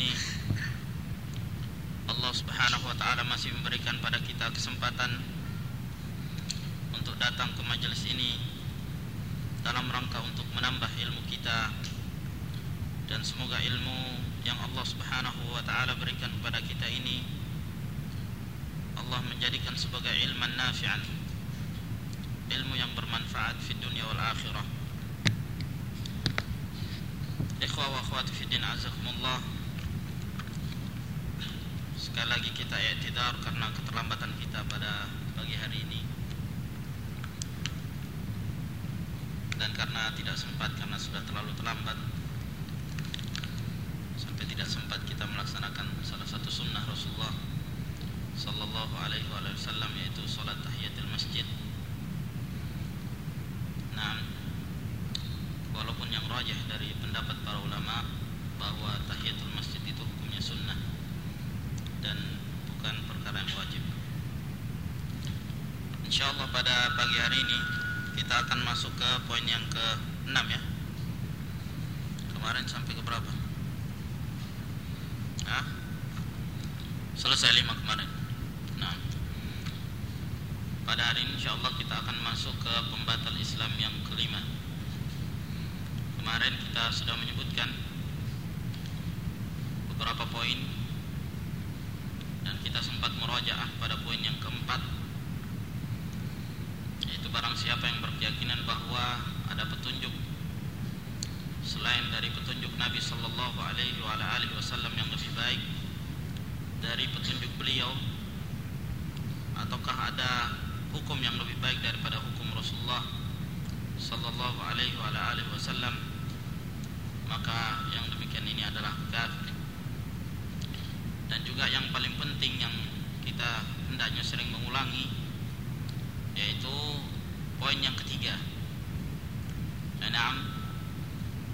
ini. Allah Subhanahu wa taala masih memberikan pada kita kesempatan untuk datang ke majelis ini dalam rangka untuk menambah ilmu kita dan semoga ilmu yang Allah Subhanahu wa taala berikan kepada kita ini Allah menjadikan sebagai ilman nafi'an ilmu yang bermanfaat di dunia wal akhirah. Ikhwah wa akhwati fi din azakumullah. Sekali lagi kita i'tidar karena keterlambatan kita pada pagi hari ini. Dan karena tidak sempat karena sudah terlalu terlambat sampai tidak sempat kita melaksanakan salah satu sunnah Rasulullah sallallahu alaihi wasallam yaitu salat tahiyatul masjid Nah, walaupun yang rajah dari pendapat para ulama bahwa tahiyatul masjid itu hukumnya sunnah dan bukan perkara yang wajib. Insyaallah pada pagi hari ini kita akan masuk ke poin yang ke-6 ya. Kemarin sampai ke berapa? Hah? Selesai lima kemarin. Nah, pada hari ini insyaallah kita akan masuk ke pembatal Islam yang kelima Kemarin kita sudah menyebutkan beberapa poin Dan kita sempat merojaah pada poin yang keempat Yaitu barang siapa yang berkeyakinan bahwa ada petunjuk Selain dari petunjuk Nabi Sallallahu Alaihi Wasallam yang lebih baik Dari petunjuk beliau Ataukah ada hukum yang lebih baik daripada hukum Rasulullah sallallahu alaihi wasallam maka yang demikian ini adalah kafir dan juga yang paling penting yang kita hendaknya sering mengulangi yaitu poin yang ketiga Naam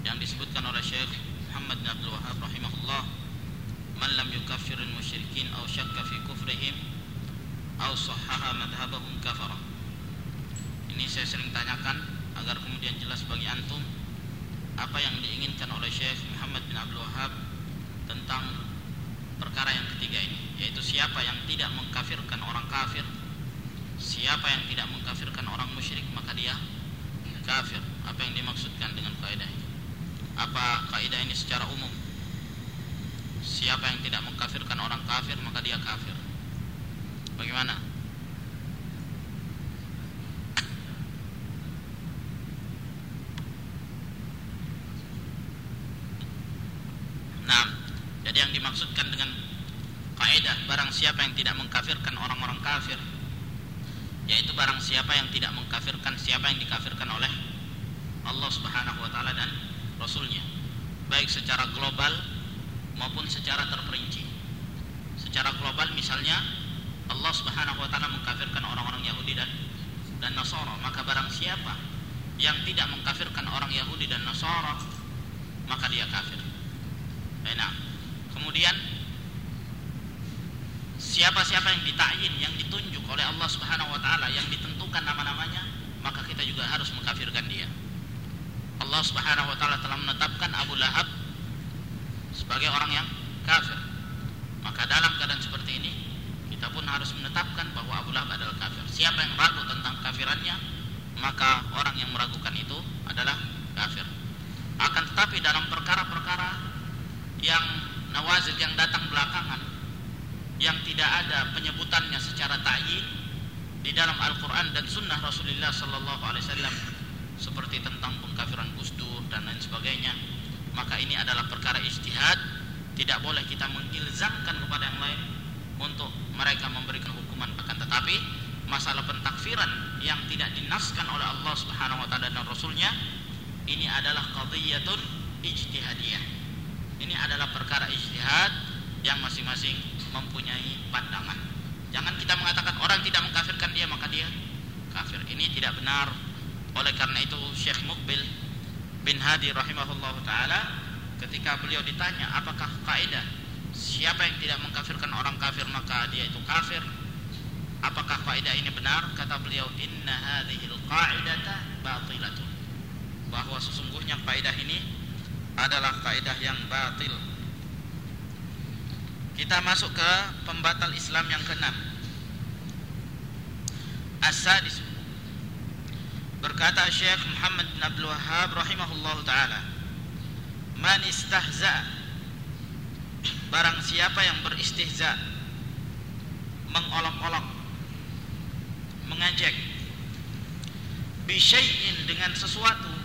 yang disebutkan oleh Syekh Muhammad bin Abdul Wahab rahimahullah man lam yukaffirul musyrikin aw syakka fi kufrihim aw sahaha madhabahum kafara. Ini saya sering tanyakan agar kemudian jelas bagi antum apa yang diinginkan oleh Syekh Muhammad bin Abdul Wahab tentang perkara yang ketiga ini, yaitu siapa yang tidak mengkafirkan orang kafir, siapa yang tidak mengkafirkan orang musyrik maka dia kafir. Apa yang dimaksudkan dengan kaidah ini? Apa kaidah ini secara umum? Siapa yang tidak mengkafirkan orang kafir maka dia kafir. Bagaimana? Nah, jadi yang dimaksudkan dengan kaidah barang siapa yang tidak mengkafirkan orang-orang kafir yaitu barang siapa yang tidak mengkafirkan siapa yang dikafirkan oleh Allah Subhanahu wa taala dan rasulnya. Baik secara global maupun secara terperinci. Secara global misalnya Allah Subhanahu wa taala mengkafirkan orang-orang Yahudi dan dan Nasara, maka barang siapa yang tidak mengkafirkan orang Yahudi dan Nasara, maka dia kafir. Nah, kemudian siapa-siapa yang ditayin, yang ditunjuk oleh Allah Subhanahu wa taala, yang ditentukan nama-namanya, maka kita juga harus mengkafirkan dia. Allah Subhanahu wa taala telah menetapkan Abu Lahab sebagai orang yang kafir. Maka dalam keadaan seperti ini, kita pun harus menetapkan bahwa Abu Lahab adalah kafir. Siapa yang ragu tentang kafirannya, maka orang yang meragukan itu adalah kafir. Akan tetapi dalam perkara-perkara yang nawazil yang datang belakangan, yang tidak ada penyebutannya secara ta'yin di dalam Al-Quran dan Sunnah Rasulullah Sallallahu Alaihi Wasallam seperti tentang pengkafiran Gus Dur dan lain sebagainya, maka ini adalah perkara ijtihad. Tidak boleh kita mengilzamkan kepada yang lain untuk mereka memberikan hukuman akan tetapi masalah pentakfiran yang tidak dinaskan oleh Allah Subhanahu wa taala dan rasulnya ini adalah qadhiyatun ijtihadiyah. Ini adalah perkara ijtihad yang masing-masing mempunyai pandangan kita mengatakan orang tidak mengkafirkan dia maka dia kafir. Ini tidak benar. Oleh karena itu Syekh Mukbil bin Hadi rahimahullah taala ketika beliau ditanya apakah kaidah siapa yang tidak mengkafirkan orang kafir maka dia itu kafir apakah kaidah ini benar kata beliau inna hadhil qaidata batilatun bahwa sesungguhnya kaidah ini adalah kaidah yang batil. Kita masuk ke pembatal Islam yang keenam. As-sadis. Berkata Syekh Muhammad bin Abdul Wahab rahimahullah taala, "Man istahza. Barang siapa yang beristihza mengolok-olok mengajak bisyai'in dengan sesuatu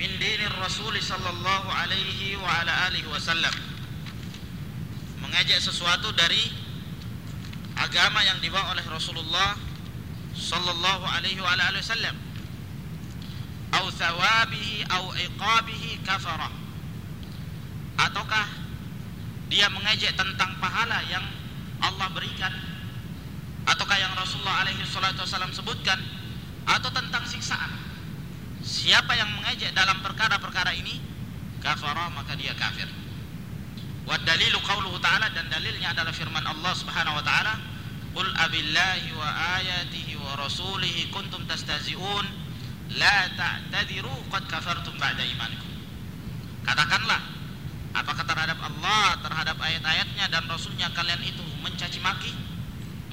min dinir Rasul sallallahu alaihi wa ala alihi wasallam. Mengajak sesuatu dari agama yang dibawa oleh Rasulullah sallallahu alaihi wa alihi wasallam. Au thawabihi au iqabihi kafara. Ataukah dia mengejek tentang pahala yang Allah berikan? Ataukah yang Rasulullah alaihi salatu wasallam sebutkan? Atau tentang siksaan siapa yang mengejek dalam perkara-perkara ini kafara maka dia kafir wa dalilu qauluhu ta'ala dan dalilnya adalah firman Allah Subhanahu wa taala Qul abillahi wa ayatihi wa rasulihi kuntum tastazi'un la ta'tadiru qad kafartum ba'da imanikum. Katakanlah apakah terhadap Allah, terhadap ayat-ayatnya dan rasulnya kalian itu mencaci maki,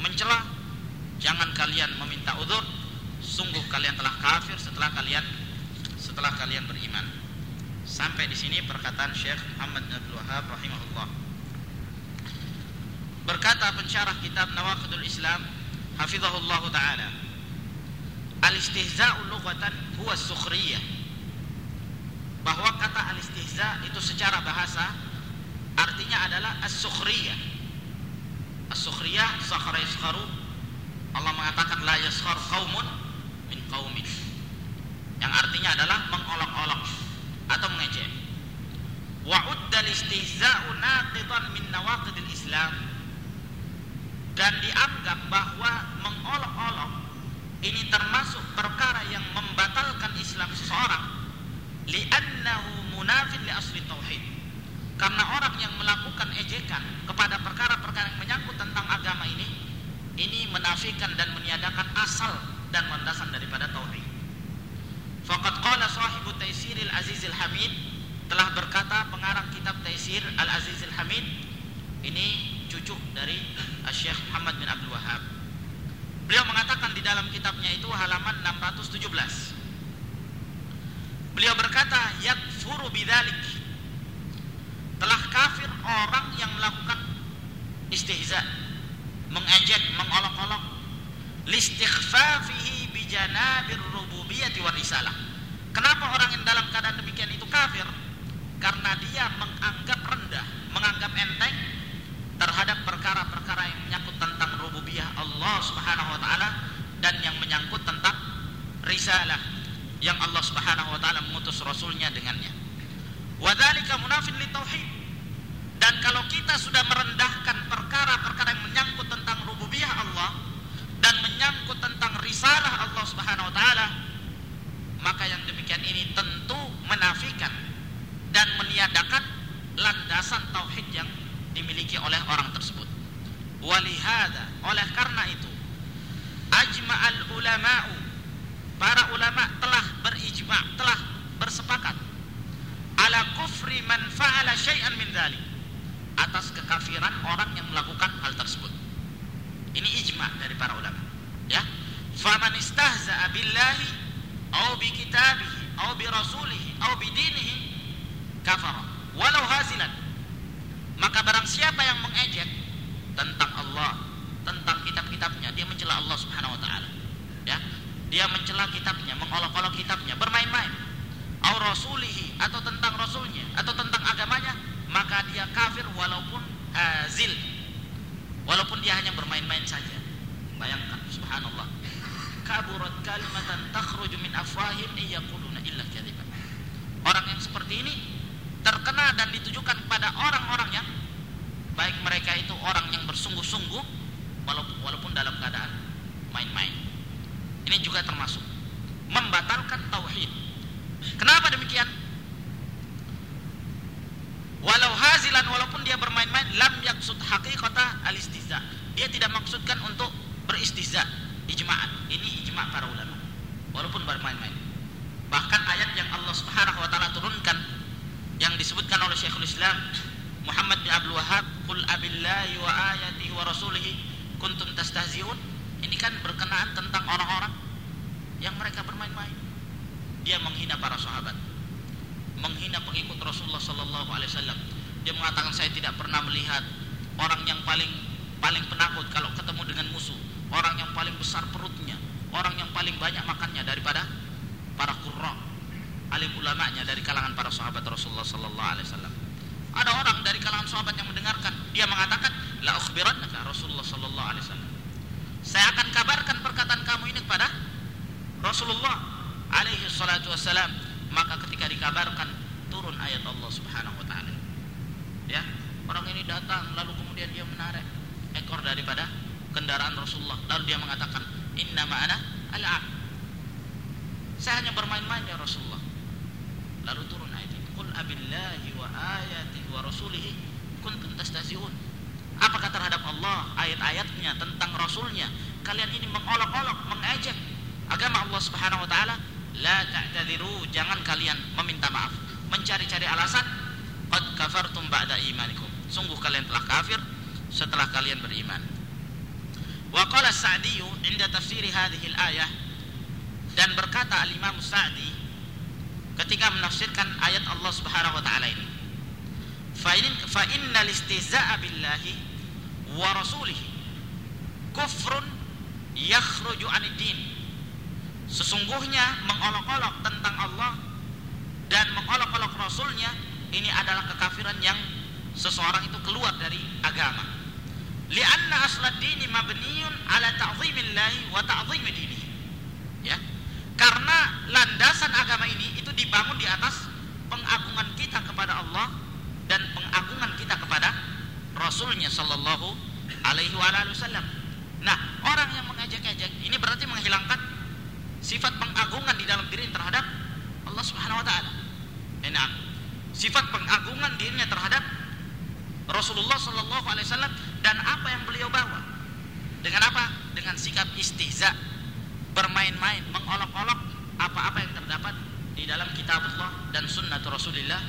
mencela? Jangan kalian meminta udur, sungguh kalian telah kafir setelah kalian setelah kalian beriman. Sampai di sini perkataan Syekh Muhammad Abdul Wahab rahimahullah. Berkata pensyarah kitab Nawaqidul Islam Hafizahullah Ta'ala Al-istihza'u lughatan huwa sukhriyah Bahwa kata al-istihza' itu secara bahasa Artinya adalah as-sukhriyah As-sukhriyah sakhara yaskharu Allah mengatakan la yaskhar qaumun min qaumin Yang artinya adalah mengolok-olok Atau mengejek. Wa'udda al-istihza'u naqidan min nawaqidil Islam. Dan dianggap bahwa mengolok-olok ini termasuk perkara yang membatalkan Islam seseorang. Li'annahu munafin li asli tauhid. Karena orang yang melakukan ejekan kepada perkara-perkara yang menyangkut tentang agama ini ini menafikan dan meniadakan asal dan landasan daripada tauhid faqad qala sahibu taisiril azizil hamid telah berkata pengarang kitab taisir al azizil hamid ini cucu dari Syekh Muhammad bin Abdul Wahab. Beliau mengatakan di dalam kitabnya itu halaman 617. Beliau berkata, "Yakfuru bidzalik." Telah kafir orang yang melakukan istihza, mengejek, mengolok-olok, listighfafihi bijanabir rububiyyati war risalah. Kenapa orang yang dalam keadaan demikian itu kafir? Karena dia menganggap rendah, menganggap enteng terhadap perkara-perkara yang menyangkut tentang rububiyah Allah Subhanahu wa taala dan yang menyangkut tentang risalah yang Allah Subhanahu wa taala mengutus rasulnya dengannya. Wadzalika munafin li tauhid. Dan kalau kita sudah merendahkan perkara-perkara yang menyangkut tentang rububiyah Allah dan menyangkut tentang risalah Allah Subhanahu wa taala, maka yang demikian ini tentu menafikan dan meniadakan landasan tauhid yang dimiliki oleh orang tersebut. Walihada, oleh karena itu, ajma'al ulama'u, para ulama telah berijma, telah bersepakat ala kufri man fa'ala syai'an min dhalik atas kekafiran orang yang melakukan hal tersebut. Ini ijma dari para ulama. Ya. Faman istahza'a billahi au bi kitabihi au bi rasulihi au bi dinihi kafara walau hazilan maka barang siapa yang mengejek tentang Allah, tentang kitab-kitabnya, dia mencela Allah Subhanahu wa taala. Ya. Dia mencela kitabnya, mengolok-olok kitabnya, bermain-main. Au rasulihi atau tentang rasulnya atau tentang agamanya, maka dia kafir walaupun hazil. Walaupun dia hanya bermain-main saja. Bayangkan subhanallah. Kaburat kalimatan takhruju min afwahim iyaquluna illa kadziban. Orang yang seperti ini terkena dan ditujukan kepada orang-orang yang baik mereka itu orang yang bersungguh sungguh-sungguh walaupun, walaupun dalam keadaan main-main. Ini juga termasuk membatalkan tauhid. Kenapa demikian? Walau hazilan walaupun dia bermain-main lam yaksud haqiqata al-istihza. Dia tidak maksudkan untuk beristihza, ijma'an. Ini ijma' para ulama. Walaupun bermain-main. Bahkan ayat yang Allah Subhanahu wa taala turunkan yang disebutkan oleh Syekhul Islam Muhammad bin Abdul Wahab, "Qul abillahi wa ayatihi wa rasulihi kuntum tastahzi'un." Ini kan berkenaan tentang orang-orang yang mereka bermain-main. Dia menghina para sahabat, menghina pengikut Rasulullah sallallahu alaihi wasallam. Dia mengatakan saya tidak pernah melihat orang yang paling paling penakut kalau ketemu dengan musuh, orang yang paling besar perutnya, orang yang paling banyak makannya daripada para qurra, alim ulamanya dari kalangan para sahabat Rasulullah sallallahu alaihi wasallam. Ada orang dari kalangan sahabat yang mendengarkan, dia mengatakan, "La ukhbirannaka Rasulullah sallallahu alaihi wasallam." Saya akan kabarkan perkataan kamu ini kepada Rasulullah alaihi salatu wasallam. Maka ketika dikabarkan turun ayat Allah Subhanahu wa taala. Ya, orang ini datang lalu kemudian dia menarik ekor daripada kendaraan Rasulullah lalu dia mengatakan, "Inna ma'ana al-'ab." Saya hanya bermain-main ya Rasulullah. Lalu turun ayat itu, "Qul abillahi wa ayatihi wa rasulihi kuntum tastahzi'un." Apakah terhadap Allah ayat-ayatnya tentang Rasulnya kalian ini mengolok-olok, mengejek agama Allah Subhanahu wa taala? La ta'tadiru, jangan kalian meminta maaf, mencari-cari alasan qad kafartum ba'da imanikum. Sungguh kalian telah kafir setelah kalian beriman. Wa qala Sa'di 'inda tafsir hadhihi al-ayah. Dan berkata al-Imam Sa'di ketika menafsirkan ayat Allah Subhanahu wa taala ini fa in fa innal istihza'a billahi wa rasulih kufrun yakhruju 'anid din sesungguhnya mengolok-olok tentang Allah dan mengolok-olok rasulnya ini adalah kekafiran yang seseorang itu keluar dari agama li'anna aslad dini mabniun ala ta'zimillahi wa ta'zimi dinihi ya karena landasan agama ini itu dibangun di atas pengagungan kita kepada Allah dan pengagungan kita kepada Rasulnya Sallallahu Alaihi Wasallam. Nah, orang yang mengejek-ejek ini berarti menghilangkan sifat pengagungan di dalam diri terhadap Allah Subhanahu Wa Taala. Enak. Sifat pengagungan dirinya terhadap Rasulullah Sallallahu Alaihi Wasallam dan apa yang beliau bawa. Dengan apa? Dengan sikap istihza, bermain-main, mengolok-olok apa-apa yang terdapat di dalam kitab Allah dan sunnah Rasulullah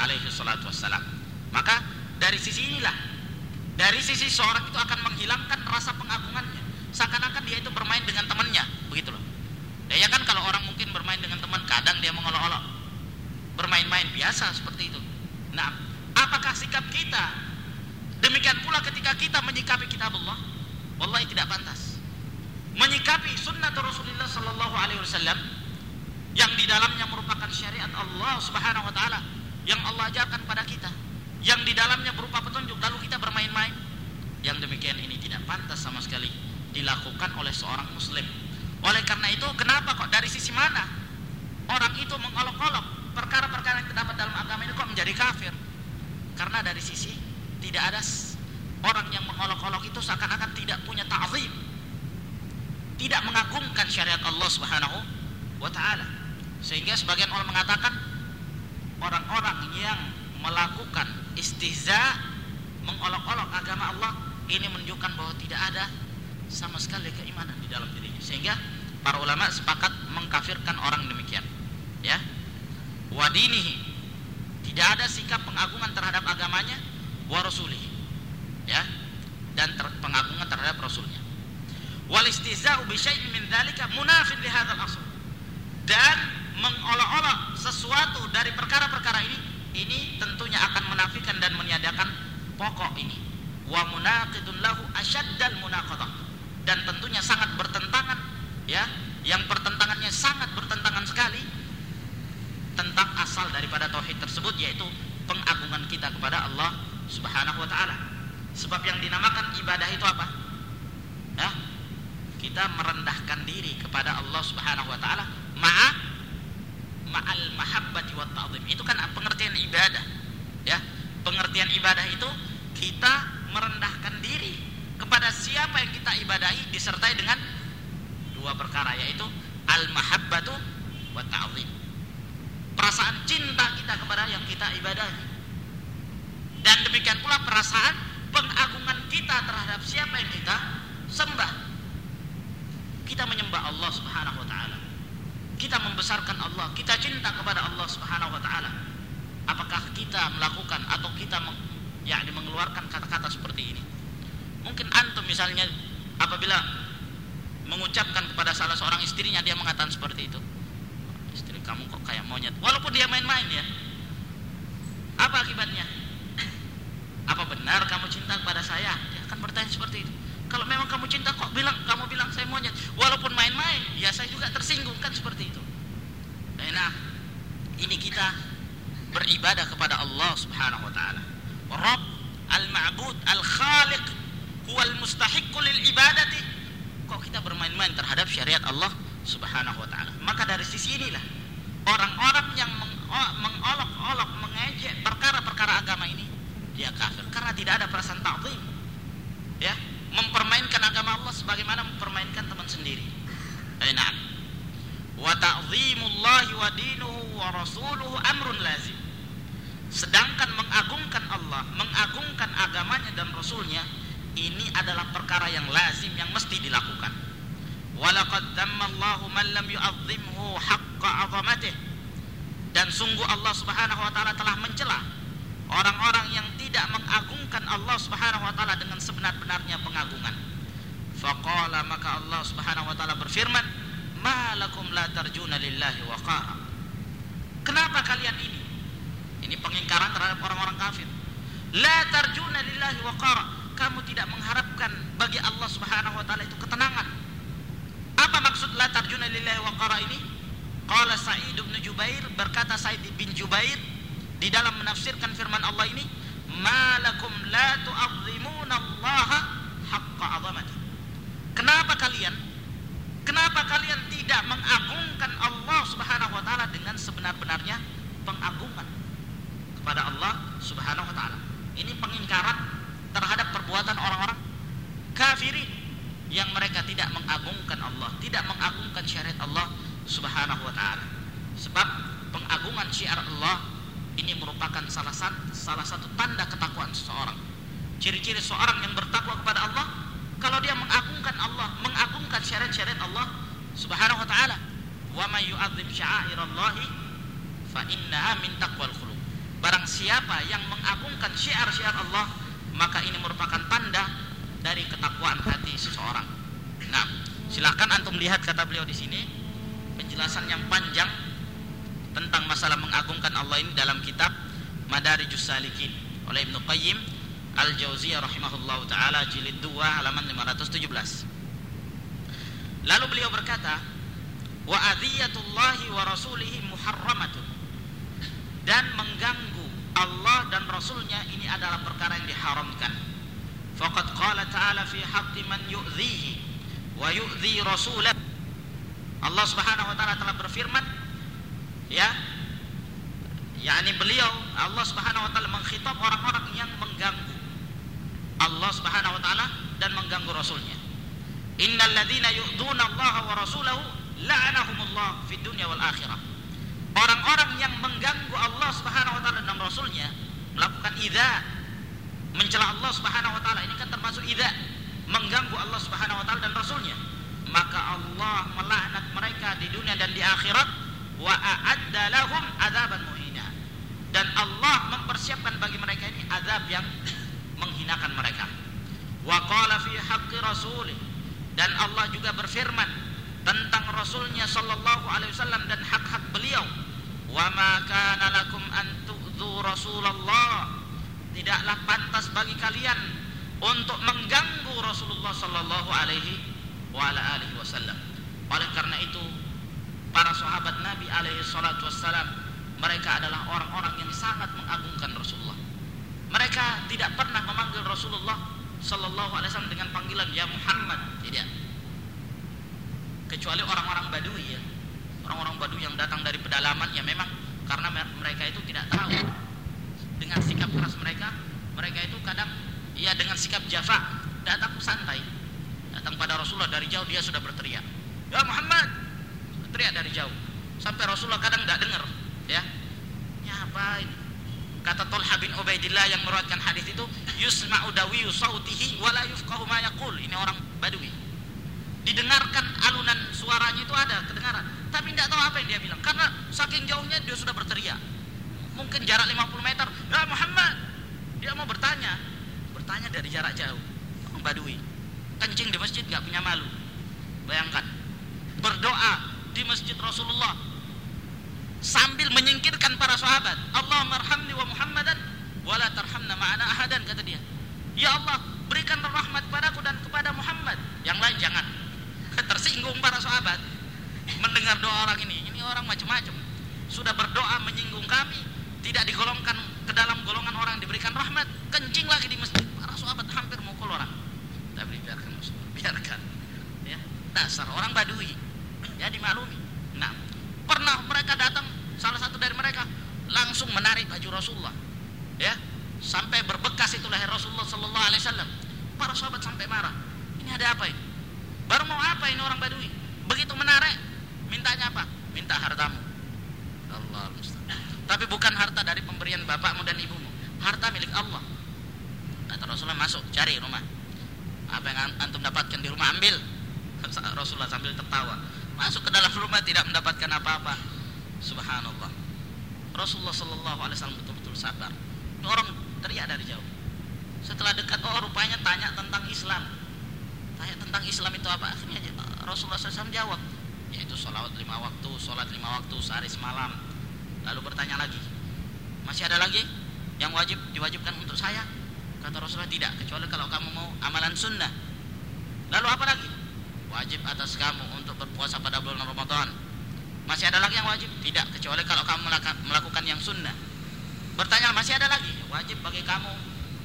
alaihi salatu wassalam. Maka dari sisi inilah, dari sisi seorang itu akan menghilangkan rasa pengagungannya. Seakan-akan dia itu bermain dengan temannya, begitu loh. Ya kan kalau orang mungkin bermain dengan teman, kadang dia mengolok-olok. Bermain-main biasa seperti itu. Nah, apakah sikap kita? Demikian pula ketika kita menyikapi kitab Allah, wallahi tidak pantas menyikapi sunnah Rasulullah Sallallahu Alaihi Wasallam yang di dalamnya merupakan syariat Allah Subhanahu Wa Taala yang Allah ajarkan pada kita, yang di dalamnya berupa petunjuk, lalu kita bermain-main. Yang demikian ini tidak pantas sama sekali dilakukan oleh seorang Muslim. Oleh karena itu, kenapa kok dari sisi mana orang itu mengolok-olok perkara-perkara yang terdapat dalam agama ini kok menjadi kafir? Karena dari sisi tidak ada orang yang mengolok-olok itu seakan-akan tidak punya ta'zim tidak mengagungkan syariat Allah Subhanahu wa taala. Sehingga sebagian orang mengatakan orang-orang yang melakukan istihza mengolok-olok agama Allah ini menunjukkan bahwa tidak ada sama sekali keimanan di dalam dirinya. Sehingga para ulama sepakat mengkafirkan orang demikian. Ya. Wadinihi tidak ada sikap pengagungan terhadap agamanya wa rasulihi. Ya. Dan ter pengagungan terhadap rasulnya wal istihza'u bi syai'in munafin li hadzal. Dan mengolok-olok sesuatu dari perkara-perkara ini ini tentunya akan menafikan dan meniadakan pokok ini. Wa munaqidun lahu asyaddal munaqadah. Dan tentunya sangat bertentangan ya, yang pertentangannya sangat bertentangan sekali tentang asal daripada tauhid tersebut yaitu pengagungan kita kepada Allah Subhanahu wa taala. Sebab yang dinamakan ibadah itu apa? Ya, kita merendahkan diri kepada Allah Subhanahu wa taala ma'a ma'al mahabbati wa ta'zim. Itu kan pengertian ibadah. Ya. Pengertian ibadah itu kita merendahkan diri kepada siapa yang kita ibadahi disertai dengan dua perkara yaitu al-mahabbatu wa ta'zim. Perasaan cinta kita kepada yang kita ibadahi. Dan demikian pula perasaan pengagungan kita terhadap siapa yang kita sembah. Kita menyembah Allah Subhanahu wa taala. Kita membesarkan Allah, kita cinta kepada Allah Subhanahu wa taala. Apakah kita melakukan atau kita meng, yakni mengeluarkan kata-kata seperti ini? Mungkin antum misalnya apabila mengucapkan kepada salah seorang istrinya dia mengatakan seperti itu. Kamu kok kayak monyet. Walaupun dia main-main ya. Apa akibatnya? Apa benar kamu cinta kepada saya? Dia akan bertanya seperti itu. Kalau memang kamu cinta kok bilang kamu bilang saya monyet. Walaupun main-main, ya saya juga tersinggung kan seperti itu. Nah, ini kita beribadah kepada Allah Subhanahu wa taala. Rabb al-ma'bud al-khaliq huwal mustahiqqu lil ibadati. Kok kita bermain-main terhadap syariat Allah Subhanahu wa taala? Maka dari sisi inilah orang-orang yang mengolok-olok mengejek perkara-perkara agama ini dia kafir karena tidak ada perasaan ta'zim. Ya, mempermainkan agama Allah sebagaimana mempermainkan teman sendiri. Nah, wa ta'zimullahi wa dinuhu wa rasuluhu amrun lazim. Sedangkan mengagungkan Allah, mengagungkan agamanya dan rasulnya ini adalah perkara yang lazim yang mesti dilakukan. Walaqad dammallahu man lam yu'azzimhu haqqa 'azamatih. Dan sungguh Allah Subhanahu wa taala telah mencela orang-orang yang tidak mengagungkan Allah Subhanahu wa taala dengan sebenar-benarnya pengagungan. Faqala maka Allah Subhanahu wa taala berfirman, "Ma lakum la tarjuna lillahi waqara." Kenapa kalian ini? Ini pengingkaran terhadap orang-orang kafir. La tarjuna lillahi waqara. Kamu tidak mengharapkan bagi Allah Subhanahu wa taala itu ketenangan. Apa maksud la tarjuna lillahi waqara ini? Qala Sa'id bin Jubair berkata Sa'id bin Jubair di dalam menafsirkan firman Allah ini malakum tidaklah pantas bagi kalian untuk mengganggu Rasulullah sallallahu alaihi wa wasallam. Oleh karena itu para sahabat Nabi alaihi salatu wassalam mereka adalah orang-orang yang sangat mengagungkan Rasulullah. Mereka tidak pernah memanggil Rasulullah sallallahu alaihi wasallam dengan panggilan ya Muhammad tidak. Kecuali orang-orang Badui ya. Orang-orang Badui yang datang dari pedalaman ya memang karena mereka itu tidak tahu dengan sikap keras mereka mereka itu kadang ya dengan sikap jafa datang santai. Datang pada Rasulullah dari jauh dia sudah berteriak ya Muhammad! Teriak dari jauh. Sampai Rasulullah kadang tidak dengar ya. Ya apa ini? Kata Tolha bin Ubaidillah yang meruatkan hadis itu yusma'u dawiyu sautihi wala yufqahu ma yaqul. Ini orang badui. Didengarkan alunan suaranya itu ada kedengaran. Tapi tidak tahu apa yang dia bilang karena saking jauhnya dia sudah berteriak mungkin jarak 50 meter. Ya Muhammad. Dia mau bertanya. Bertanya dari jarak jauh. Orang badui. Kencing di masjid nggak punya malu. Bayangkan. Berdoa di masjid Rasulullah. Sambil menyingkirkan para sahabat. Allah marhamni wa Muhammadan wala tarhamna ma'ana ahadan kata dia. Ya Allah berikan rahmat padaku dan kepada Muhammad. Yang lain jangan. Tersinggung para sahabat. Mendengar doa orang ini. Ini orang macam-macam. Sudah berdoa menyinggung kami tidak digolongkan ke dalam golongan orang diberikan rahmat kencing lagi di masjid. Para sahabat hampir mukul orang tapi biarkan biarkan. Ya dasar orang badui. Ya dimaklumi. Nah pernah mereka datang salah satu dari mereka langsung menarik baju Rasulullah. Ya sampai berbekas itu leher Rasulullah Sallallahu Alaihi Wasallam. Para sahabat sampai marah. Ini ada apa ini? Baru mau apa ini orang Badui? Begitu menarik mintanya apa? Minta hartamu. Allah tapi bukan harta dari pemberian bapakmu dan ibumu. Harta milik Allah. Kata Rasulullah masuk cari rumah. Apa yang antum dapatkan di rumah ambil. Rasulullah sambil tertawa. Masuk ke dalam rumah tidak mendapatkan apa-apa. Subhanallah. Rasulullah Shallallahu Alaihi Wasallam betul-betul sabar. Ini orang teriak dari jauh. Setelah dekat oh rupanya tanya tentang Islam. Tanya tentang Islam itu apa? Akhirnya Rasulullah SAW jawab yaitu sholat lima waktu sholat lima waktu sehari semalam lalu bertanya lagi masih ada lagi yang wajib diwajibkan untuk saya kata Rasulullah tidak kecuali kalau kamu mau amalan sunnah lalu apa lagi wajib atas kamu untuk berpuasa pada bulan Ramadan. Masih ada lagi yang wajib? Tidak, kecuali kalau kamu melakukan yang sunnah. Bertanya, masih ada lagi? Wajib bagi kamu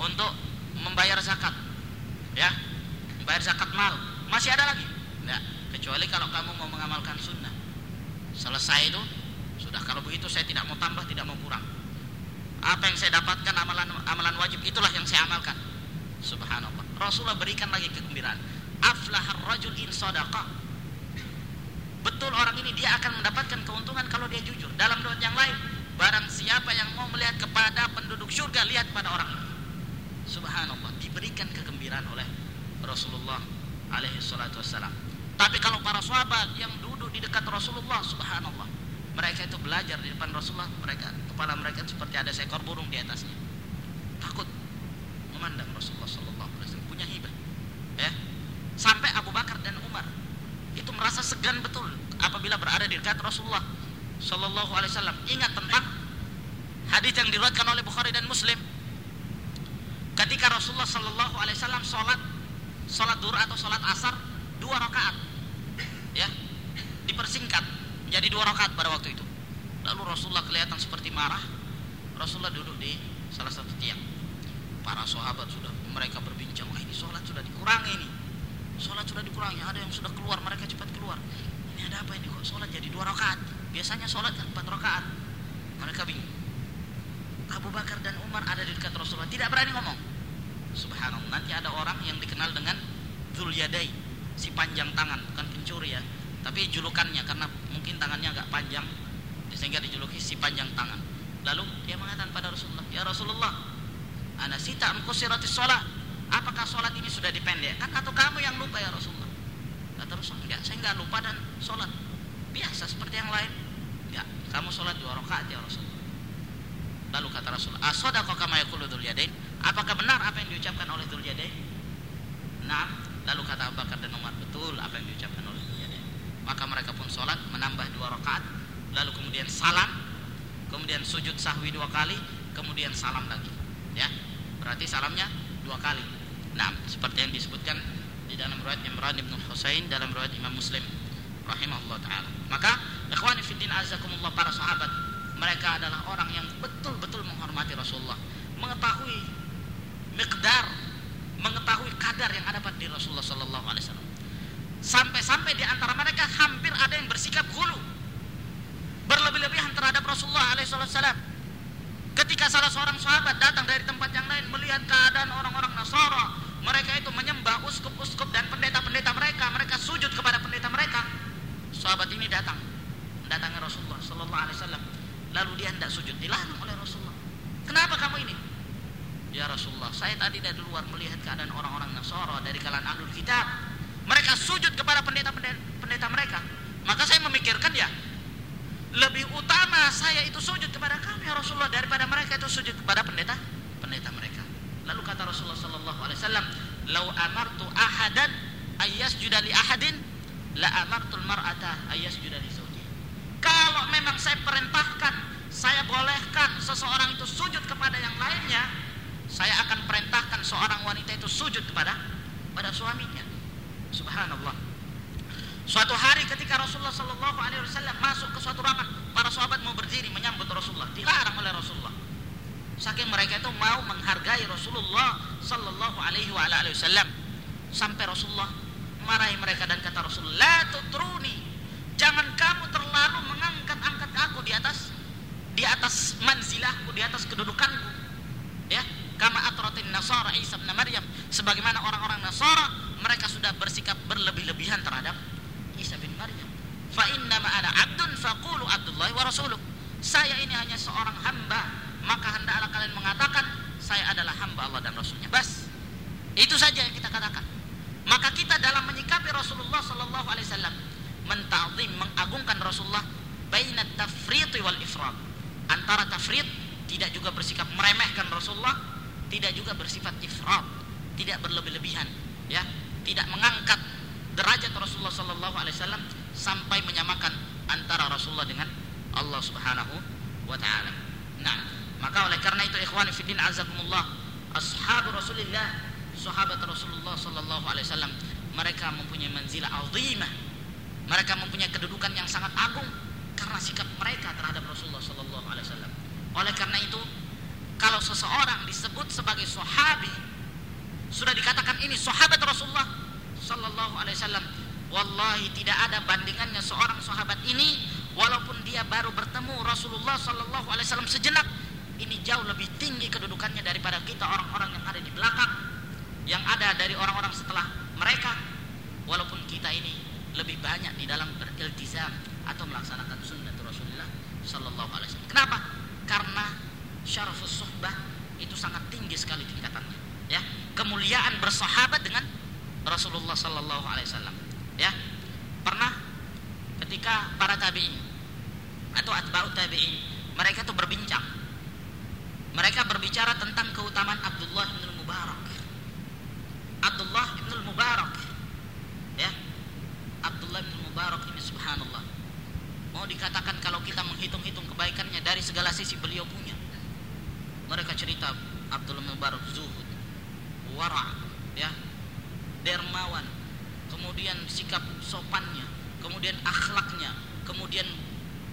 untuk membayar zakat. Ya, membayar zakat mal. Masih ada lagi? Tidak, kecuali kalau kamu mau mengamalkan sunnah. Selesai itu, sudah kalau begitu saya tidak mau tambah, tidak mau kurang. Apa yang saya dapatkan amalan amalan wajib itulah yang saya amalkan. Subhanallah. Rasulullah berikan lagi kegembiraan. Aflahar rajul in sadaqah betul orang ini dia akan mendapatkan keuntungan kalau dia jujur. Dalam doa yang lain barang siapa yang mau melihat kepada penduduk surga lihat pada orang ini. Subhanallah. Diberikan kegembiraan oleh Rasulullah alaihi salatu wassalam. Tapi kalau para sahabat yang duduk di dekat Rasulullah subhanallah mereka itu belajar di depan Rasulullah mereka kepala mereka seperti ada seekor burung di atasnya takut memandang Rasulullah sallallahu alaihi wasallam punya hibah ya sampai Abu Bakar dan Umar itu merasa segan betul apabila berada di dekat Rasulullah Shallallahu Alaihi Wasallam. Ingat tentang hadis yang diriwayatkan oleh Bukhari dan Muslim. Ketika Rasulullah Shallallahu Alaihi Wasallam sholat sholat duhur atau sholat asar dua rakaat, ya dipersingkat menjadi dua rakaat pada waktu itu. Lalu Rasulullah kelihatan seperti marah. Rasulullah duduk di salah satu tiang. Para sahabat sudah mereka berbincang, wah ini sholat sudah dikurangi ini. Sholat sudah dikurangi ada yang sudah keluar mereka cepat keluar. Ini ada apa ini? Kok sholat jadi dua rakaat? Biasanya sholat kan empat rakaat. Mereka bingung. Abu Bakar dan Umar ada di dekat Rasulullah tidak berani ngomong. Subhanallah nanti ada orang yang dikenal dengan Dhul Yadai si panjang tangan bukan pencuri ya tapi julukannya karena mungkin tangannya agak panjang. Sehingga dijuluki si panjang tangan. Lalu dia mengatakan pada Rasulullah ya Rasulullah anasita amkusiratis sholat apakah sholat ini sudah dipendekkan atau kamu yang lupa ya Rasulullah. Kata Rasulullah enggak saya enggak lupa dan sholat biasa seperti yang lain. Enggak kamu sholat dua rakaat ya Rasulullah. Lalu kata Rasulullah asodaqo kama yakulu dzul yadain? Apakah benar apa yang diucapkan oleh dzul yadain? Nah lalu kata Abu Bakar dan Umar betul apa yang diucapkan oleh maka mereka pun sholat menambah dua rakaat lalu kemudian salam kemudian sujud sahwi dua kali kemudian salam lagi ya berarti salamnya dua kali Nah, seperti yang disebutkan di dalam riwayat Imran bin Husain dalam riwayat Imam Muslim rahimahullah taala. Maka ikhwani fiddin azakumullah para sahabat, mereka adalah orang yang betul-betul menghormati Rasulullah, mengetahui miqdar, mengetahui kadar yang ada pada Rasulullah sallallahu alaihi wasallam. Sampai-sampai di antara mereka hampir ada yang bersikap hulu. Berlebih-lebihan terhadap Rasulullah alaihissalam. Ketika salah seorang sahabat datang dari tempat yang lain melihat keadaan orang-orang Nasara, mereka itu menyembah uskup-uskup dan pendeta-pendeta mereka, mereka sujud kepada pendeta mereka. Sahabat ini datang, mendatangi Rasulullah Sallallahu Alaihi Wasallam. Lalu dia hendak sujud, dilarang oleh Rasulullah. Kenapa kamu ini? Ya Rasulullah, saya tadi dari luar melihat keadaan orang-orang Nasara dari kalangan Ahlul Kitab mereka sujud kepada pendeta-pendeta mereka. Maka saya memikirkan ya lebih utama saya itu sujud kepada kami ya Rasulullah daripada mereka itu sujud kepada pendeta pendeta mereka. Lalu kata Rasulullah sallallahu alaihi wasallam lau amartu ahadan ayyasjuda li ahadin la amartul mar'ata ayyasjuda li kalau memang saya perintahkan, saya bolehkan seseorang itu sujud kepada yang lainnya, saya akan perintahkan seorang wanita itu sujud kepada pada suaminya. Subhanallah. Suatu hari ketika Rasulullah Shallallahu Alaihi Wasallam masuk ke suatu ruangan, para sahabat mau berdiri menyambut Rasulullah, dilarang oleh Rasulullah. Saking mereka itu mau menghargai Rasulullah Shallallahu Alaihi Wasallam, sampai Rasulullah marahi mereka dan kata Rasulullah, tutruni, jangan kamu terlalu mengangkat-angkat aku di atas di atas manzilahku, di atas kedudukanku. Ya, kama atratin Nasara Isa bin Maryam, sebagaimana orang-orang Nasara mereka sudah bersikap berlebih-lebihan terhadap Isa bin Maryam. Fa inna ma ana abdun faqulu Abdullah wa rasuluh. Saya ini hanya seorang hamba, maka hendaklah kalian mengatakan saya adalah hamba Allah dan Rasulnya. Bas. Itu saja yang kita katakan. Maka kita dalam menyikapi Rasulullah sallallahu alaihi wasallam mentazim mengagungkan Rasulullah baina tafriq wal ifrat antara tafrid tidak juga bersikap meremehkan Rasulullah tidak juga bersifat ifrat tidak berlebih-lebihan ya tidak mengangkat derajat Rasulullah sallallahu alaihi wasallam sampai menyamakan antara Rasulullah dengan Allah Subhanahu wa taala. Nah, maka oleh karena itu ikhwan fillah azakumullah ashabu Rasulullah sahabat Rasulullah sallallahu alaihi wasallam mereka mempunyai manzilah azimah mereka mempunyai kedudukan yang sangat agung karena sikap mereka terhadap Rasulullah Sallallahu Alaihi Wasallam. Oleh karena itu, kalau seseorang disebut sebagai sahabi, sudah dikatakan ini sahabat Rasulullah Sallallahu Alaihi Wasallam. Wallahi tidak ada bandingannya seorang sahabat ini, walaupun dia baru bertemu Rasulullah Sallallahu Alaihi Wasallam sejenak, ini jauh lebih tinggi kedudukannya daripada kita orang-orang yang ada di belakang, yang ada dari orang-orang setelah mereka. Walaupun kita ini lebih banyak di dalam beriltizam atau melaksanakan sunnah Rasulullah Sallallahu Alaihi Wasallam. Kenapa? Karena syarafus suhbah itu sangat tinggi sekali tingkatannya. Ya, kemuliaan bersahabat dengan Rasulullah Sallallahu Alaihi Wasallam. Ya, pernah ketika para tabiin atau atba'ut tabiin mereka itu berbincang. Mereka berbicara tentang keutamaan Abdullah bin Mubarak. Abdullah bin Mubarak ya Abdullah bin Mubarak ini subhanallah mau dikatakan kalau kita menghitung-hitung kebaikannya dari segala sisi beliau punya mereka cerita Abdullah bin Mubarak zuhud wara ya. Dermawan. Kemudian sikap sopannya kemudian akhlaknya kemudian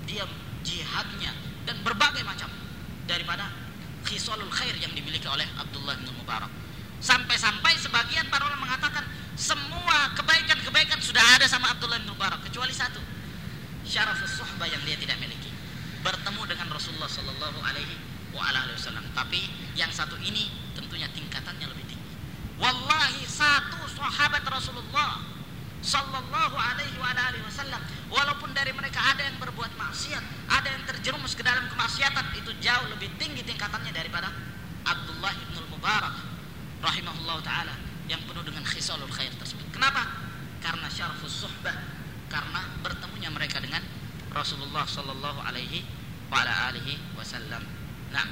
dia jihadnya dan berbagai macam daripada khisalul khair yang dimiliki oleh Abdullah bin Mubarak. Sampai-sampai sebagian para ulama mengatakan semua kebaikan-kebaikan sudah ada sama Abdullah bin Mubarak kecuali satu. Syarafus suhbah yang dia tidak miliki. Bertemu dengan Rasulullah sallallahu alaihi wasallam. Tapi yang satu ini tentunya tingkatannya lebih tinggi wallahi satu sahabat Rasulullah sallallahu alaihi wasallam walaupun dari mereka ada yang berbuat maksiat ada yang terjerumus ke dalam kemaksiatan itu jauh lebih tinggi tingkatannya daripada Abdullah bin Mubarak rahimahullah taala yang penuh dengan khisalul khair tersebut. Kenapa? Karena syarfus suhbah, karena bertemunya mereka dengan Rasulullah sallallahu alaihi wa ala alihi wasallam. Nah,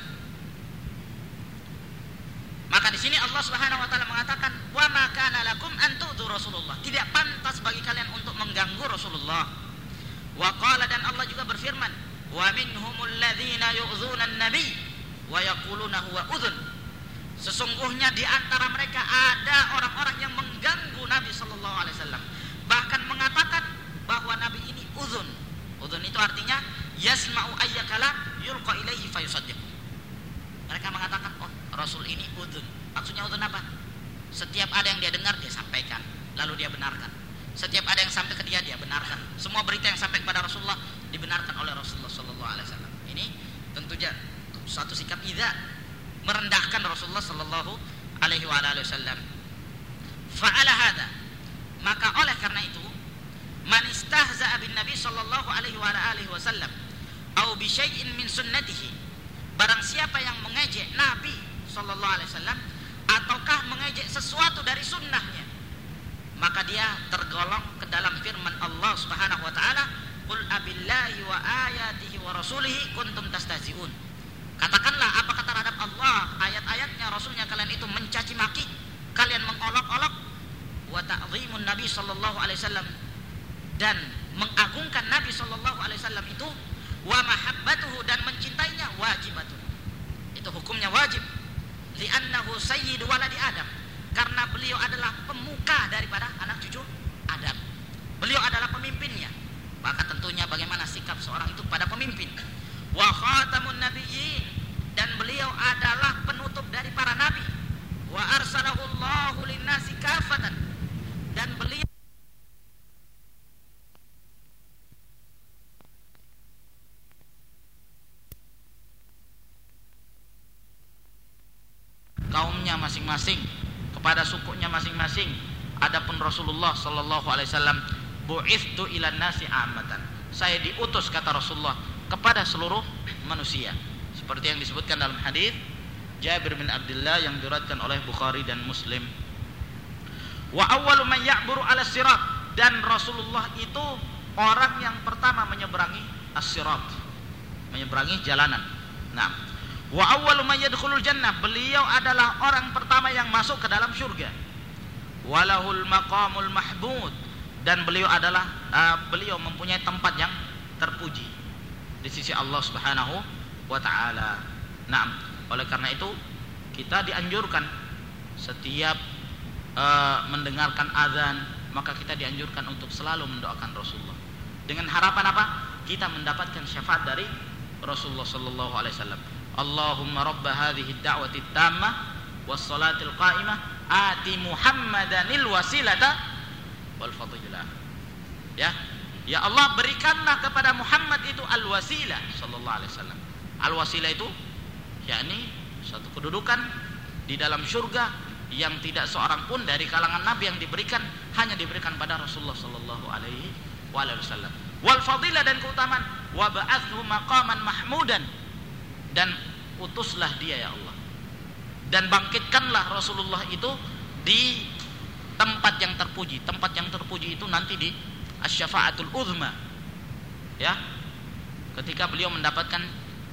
maka di sini Allah Subhanahu wa taala mengatakan, "Wa ma kana lakum an Rasulullah." Tidak pantas bagi kalian untuk mengganggu Rasulullah. Wa qala dan Allah juga berfirman, "Wa minhumul ladzina yu'dzuna an-nabi wa yaquluna huwa udhun." Sesungguhnya di antara mereka ada orang-orang yang mengganggu Nabi Shallallahu Alaihi Wasallam, bahkan mengatakan bahwa Nabi ini uzun. Uzun itu artinya yasma'u ayyakala yulqa ilaihi fayusaddiq. Mereka mengatakan, oh Rasul ini uzun. Maksudnya uzun apa? Setiap ada yang dia dengar dia sampaikan, lalu dia benarkan. Setiap ada yang sampai ke dia dia benarkan. Semua berita yang sampai kepada Rasulullah dibenarkan oleh Rasulullah Shallallahu Alaihi Wasallam. Ini tentunya satu sikap ida merendahkan Rasulullah sallallahu alaihi wasallam. Fa'ala hada. Maka oleh karena itu, man istahza'a bin Nabi sallallahu alaihi wasallam au bi syai'in min sunnatihi. Barang siapa yang mengejek Nabi sallallahu alaihi wasallam ataukah mengejek sesuatu dari sunnahnya? Maka dia tergolong ke dalam firman Allah Subhanahu wa taala qul abillahi wa ayatihi wa rasulihi kuntum tastahzi'un katakanlah apakah terhadap Allah? Ayat-ayatnya rasulnya kalian itu mencaci maki kalian mengolok-olok. Wa ta'zimun nabi sallallahu alaihi wasallam. Dan mengagungkan nabi sallallahu alaihi wasallam itu wa mahabbatuhu dan mencintainya wajibatun. Itu hukumnya wajib li'annahu sayyidu waladi adam karena beliau adalah pemuka daripada anak cucu Adam. Beliau adalah pemimpinnya. Maka tentunya bagaimana sikap seorang itu pada pemimpin. Wa khatamun nabiyyin dan beliau adalah penutup dari para nabi. Wa arsalahu Allahu linnasi kafatan dan beliau kaumnya masing-masing kepada sukunya masing-masing. Adapun Rasulullah sallallahu alaihi wasallam bu'ithtu ilan nasi amatan. Saya diutus kata Rasulullah kepada seluruh manusia. Seperti yang disebutkan dalam hadis Jabir bin Abdullah yang diriwayatkan oleh Bukhari dan Muslim. Wa awwalu man ya'buru 'ala sirat dan Rasulullah itu orang yang pertama menyeberangi as-sirat. Menyeberangi jalanan. Nah, Wa awwalu man yadkhulul jannah, beliau adalah orang pertama yang masuk ke dalam surga. Walahul maqamul mahmud dan beliau adalah uh, beliau mempunyai tempat yang terpuji di sisi Allah Subhanahu wa taala. Nah, oleh karena itu kita dianjurkan setiap uh, mendengarkan azan maka kita dianjurkan untuk selalu mendoakan Rasulullah. Dengan harapan apa? Kita mendapatkan syafaat dari Rasulullah sallallahu alaihi wasallam. Allahumma rabb hadhihi ad-da'wati tammah was salatil qa'imah ati Muhammadanil wasilata wal fadilah. Ya. Ya Allah berikanlah kepada Muhammad itu al-wasilah sallallahu alaihi wasallam. Al-wasilah itu yakni satu kedudukan di dalam surga yang tidak seorang pun dari kalangan nabi yang diberikan hanya diberikan pada Rasulullah sallallahu alaihi wasallam. Wal fadilah dan keutamaan wa ba'athu maqaman mahmudan dan utuslah dia ya Allah dan bangkitkanlah Rasulullah itu di tempat yang terpuji tempat yang terpuji itu nanti di asyafaatul uzma ya ketika beliau mendapatkan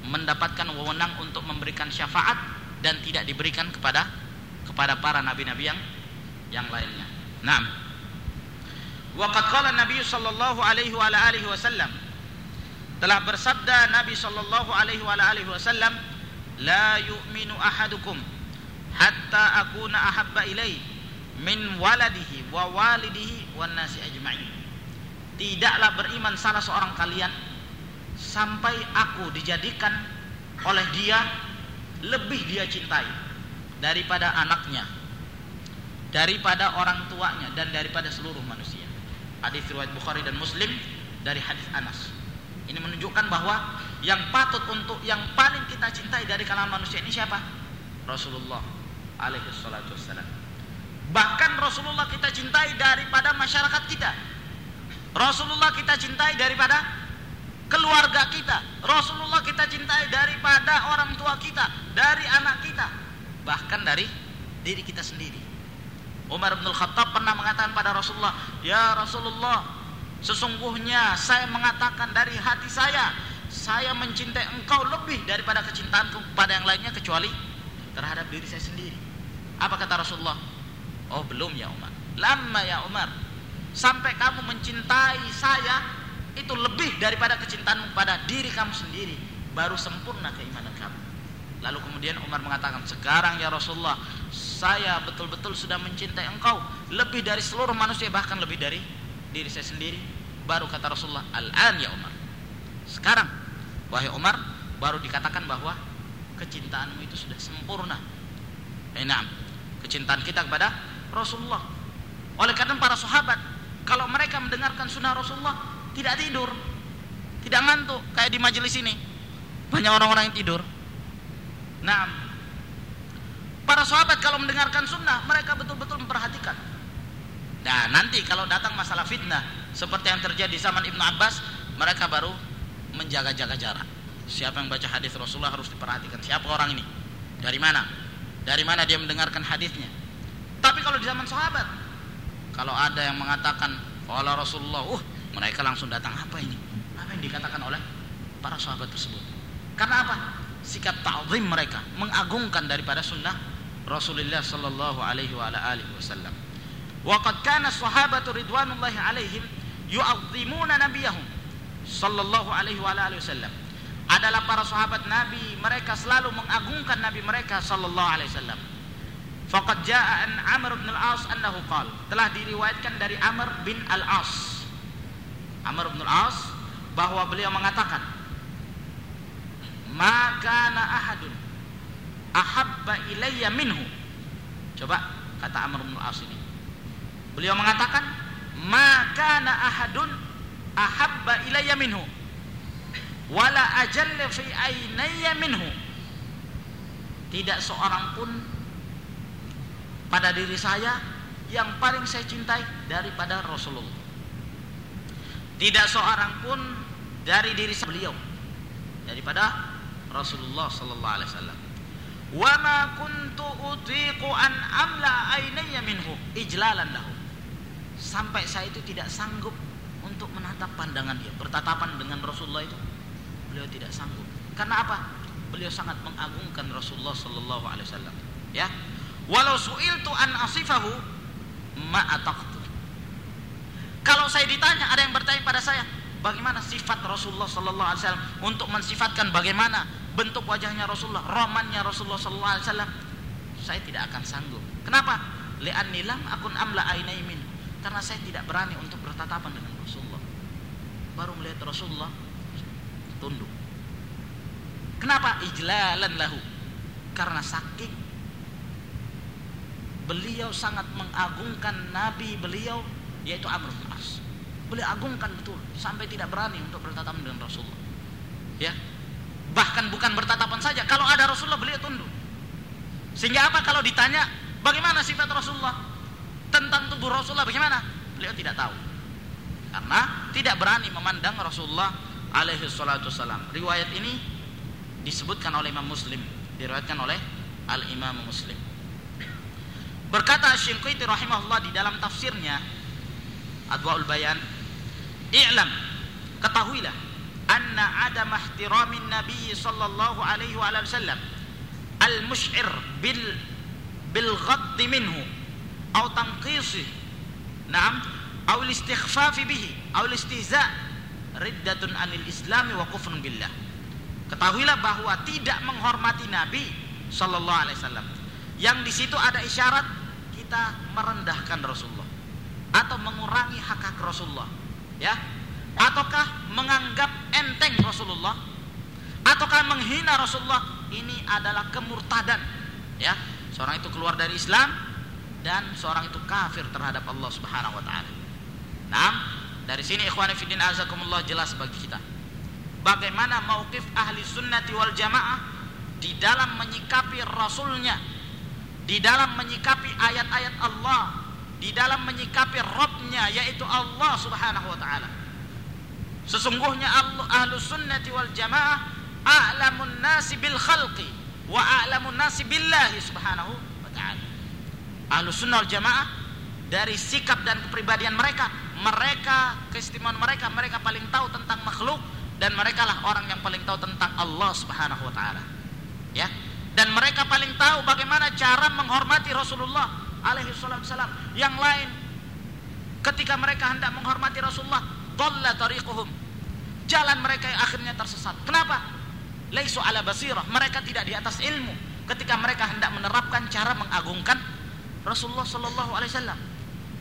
mendapatkan wewenang untuk memberikan syafaat dan tidak diberikan kepada kepada para nabi-nabi yang yang lainnya. Naam. Qala Nabi sallallahu alaihi wasallam telah bersabda Nabi sallallahu alaihi wa alihi wasallam la yu'minu ahadukum hatta akuna ahabba ilai min waladihi wa walidihi wan nasi ajma'in. Tidaklah beriman salah seorang kalian sampai aku dijadikan oleh dia lebih dia cintai daripada anaknya daripada orang tuanya dan daripada seluruh manusia. Hadis riwayat Bukhari dan Muslim dari hadis Anas ini menunjukkan bahwa yang patut untuk yang paling kita cintai dari kalangan manusia ini siapa? Rasulullah alaihi salatu wassalam. Bahkan Rasulullah kita cintai daripada masyarakat kita. Rasulullah kita cintai daripada keluarga kita. Rasulullah kita cintai daripada orang tua kita, dari anak kita, bahkan dari diri kita sendiri. Umar bin Khattab pernah mengatakan pada Rasulullah, "Ya Rasulullah, Sesungguhnya saya mengatakan dari hati saya, saya mencintai engkau lebih daripada kecintaanku kepada yang lainnya kecuali terhadap diri saya sendiri. Apa kata Rasulullah? Oh belum ya Umar. Lama ya Umar. Sampai kamu mencintai saya itu lebih daripada kecintaanmu pada diri kamu sendiri. Baru sempurna keimanan kamu. Lalu kemudian Umar mengatakan, sekarang ya Rasulullah, saya betul-betul sudah mencintai engkau lebih dari seluruh manusia bahkan lebih dari diri saya sendiri baru kata Rasulullah al-an ya Umar. Sekarang wahai Umar baru dikatakan bahwa kecintaanmu itu sudah sempurna. Enam kecintaan kita kepada Rasulullah. Oleh karena para sahabat kalau mereka mendengarkan sunnah Rasulullah tidak tidur tidak ngantuk kayak di majelis ini. Banyak orang-orang yang tidur. Nah para sahabat kalau mendengarkan sunnah mereka betul-betul memperhatikan Nah nanti kalau datang masalah fitnah seperti yang terjadi zaman Ibnu Abbas, mereka baru menjaga-jaga jarak. Siapa yang baca hadis Rasulullah harus diperhatikan. Siapa orang ini? Dari mana? Dari mana dia mendengarkan hadisnya? Tapi kalau di zaman sahabat, kalau ada yang mengatakan Allah Rasulullah, uh mereka langsung datang apa ini? Apa yang dikatakan oleh para sahabat tersebut? Karena apa? Sikap ta'zim mereka mengagungkan daripada sunnah Rasulullah sallallahu alaihi wa wasallam. Wa qad kana sahabatu ridwanullahi alaihim yu'azzimuna nabiyahum sallallahu alaihi wa alihi wasallam. Adalah para sahabat Nabi, mereka selalu mengagungkan Nabi mereka sallallahu alaihi wasallam. Faqad jaa an Amr bin al-As annahu qala. Telah diriwayatkan dari Amr bin al-As. Amr bin al-As bahwa beliau mengatakan, "Maka na ahadun ahabba ilayya minhu." Coba kata Amr bin al-As ini. Beliau mengatakan, "Maka na ahadun ahabba ilayya minhu." Wala ajalla fi ainayya minhu. Tidak seorang pun pada diri saya yang paling saya cintai daripada Rasulullah. Tidak seorang pun dari diri saya beliau daripada Rasulullah sallallahu alaihi wasallam. Wa ma kuntu utiqu an amla ainayya minhu ijlalan lahu. Sampai saya itu tidak sanggup untuk menatap pandangan dia, bertatapan dengan Rasulullah itu. Beliau tidak sanggup. Karena apa? Beliau sangat mengagungkan Rasulullah sallallahu alaihi wasallam. Ya, Walau su'iltu an asifahu ma ataqtu. Kalau saya ditanya ada yang bertanya pada saya, bagaimana sifat Rasulullah sallallahu alaihi wasallam untuk mensifatkan bagaimana bentuk wajahnya Rasulullah, romannya Rasulullah sallallahu alaihi wasallam, saya tidak akan sanggup. Kenapa? Li'anni lam akun amla ainaimin. Karena saya tidak berani untuk bertatapan dengan Rasulullah. Baru melihat Rasulullah tunduk. Kenapa? Ijlalan lahu. Karena saking beliau sangat mengagungkan nabi beliau yaitu Amr bin As. Beliau agungkan betul sampai tidak berani untuk bertatapan dengan Rasulullah. Ya. Bahkan bukan bertatapan saja, kalau ada Rasulullah beliau tunduk. Sehingga apa kalau ditanya bagaimana sifat Rasulullah tentang tubuh Rasulullah bagaimana? Beliau tidak tahu. Karena tidak berani memandang Rasulullah alaihi salatu wasalam. Riwayat ini disebutkan oleh Imam Muslim, diriwayatkan oleh Al Imam Muslim. Berkata Syinqiti rahimahullah di dalam tafsirnya Adwaul Bayan, "I'lam, ketahuilah anna adam ihtiramin Nabi sallallahu alaihi wa sallam al-mush'ir bil bil ghadd minhu atau tanqisi. Na'am. Atau istighfaf bihi. Atau istihza' riddatun anil islami wa kufrun billah. Ketahuilah bahwa tidak menghormati Nabi sallallahu alaihi wasallam. Yang di situ ada isyarat kita merendahkan Rasulullah atau mengurangi hak hak Rasulullah ya? Ataukah menganggap enteng Rasulullah? Ataukah menghina Rasulullah? Ini adalah kemurtadan ya? Seorang itu keluar dari Islam dan seorang itu kafir terhadap Allah Subhanahu wa taala. Nah, dari sini ikhwan fillah azakumullah jelas bagi kita. Bagaimana mauqif ahli sunnati wal jamaah di dalam menyikapi rasulnya di dalam menyikapi ayat-ayat Allah di dalam menyikapi Robnya yaitu Allah subhanahu wa ta'ala sesungguhnya Allah ahlu sunnati wal jamaah a'lamun nasi bil khalqi wa a'lamun nasi billahi subhanahu ahlu sunnah wal jamaah dari sikap dan kepribadian mereka mereka keistimewaan mereka mereka paling tahu tentang makhluk dan mereka lah orang yang paling tahu tentang Allah subhanahu wa ta'ala ya dan mereka paling tahu bagaimana cara menghormati Rasulullah alaihi wasallam. Yang lain ketika mereka hendak menghormati Rasulullah, dhalla tariquhum. Jalan mereka yang akhirnya tersesat. Kenapa? Laisu ala basirah. Mereka tidak di atas ilmu ketika mereka hendak menerapkan cara mengagungkan Rasulullah sallallahu alaihi wasallam.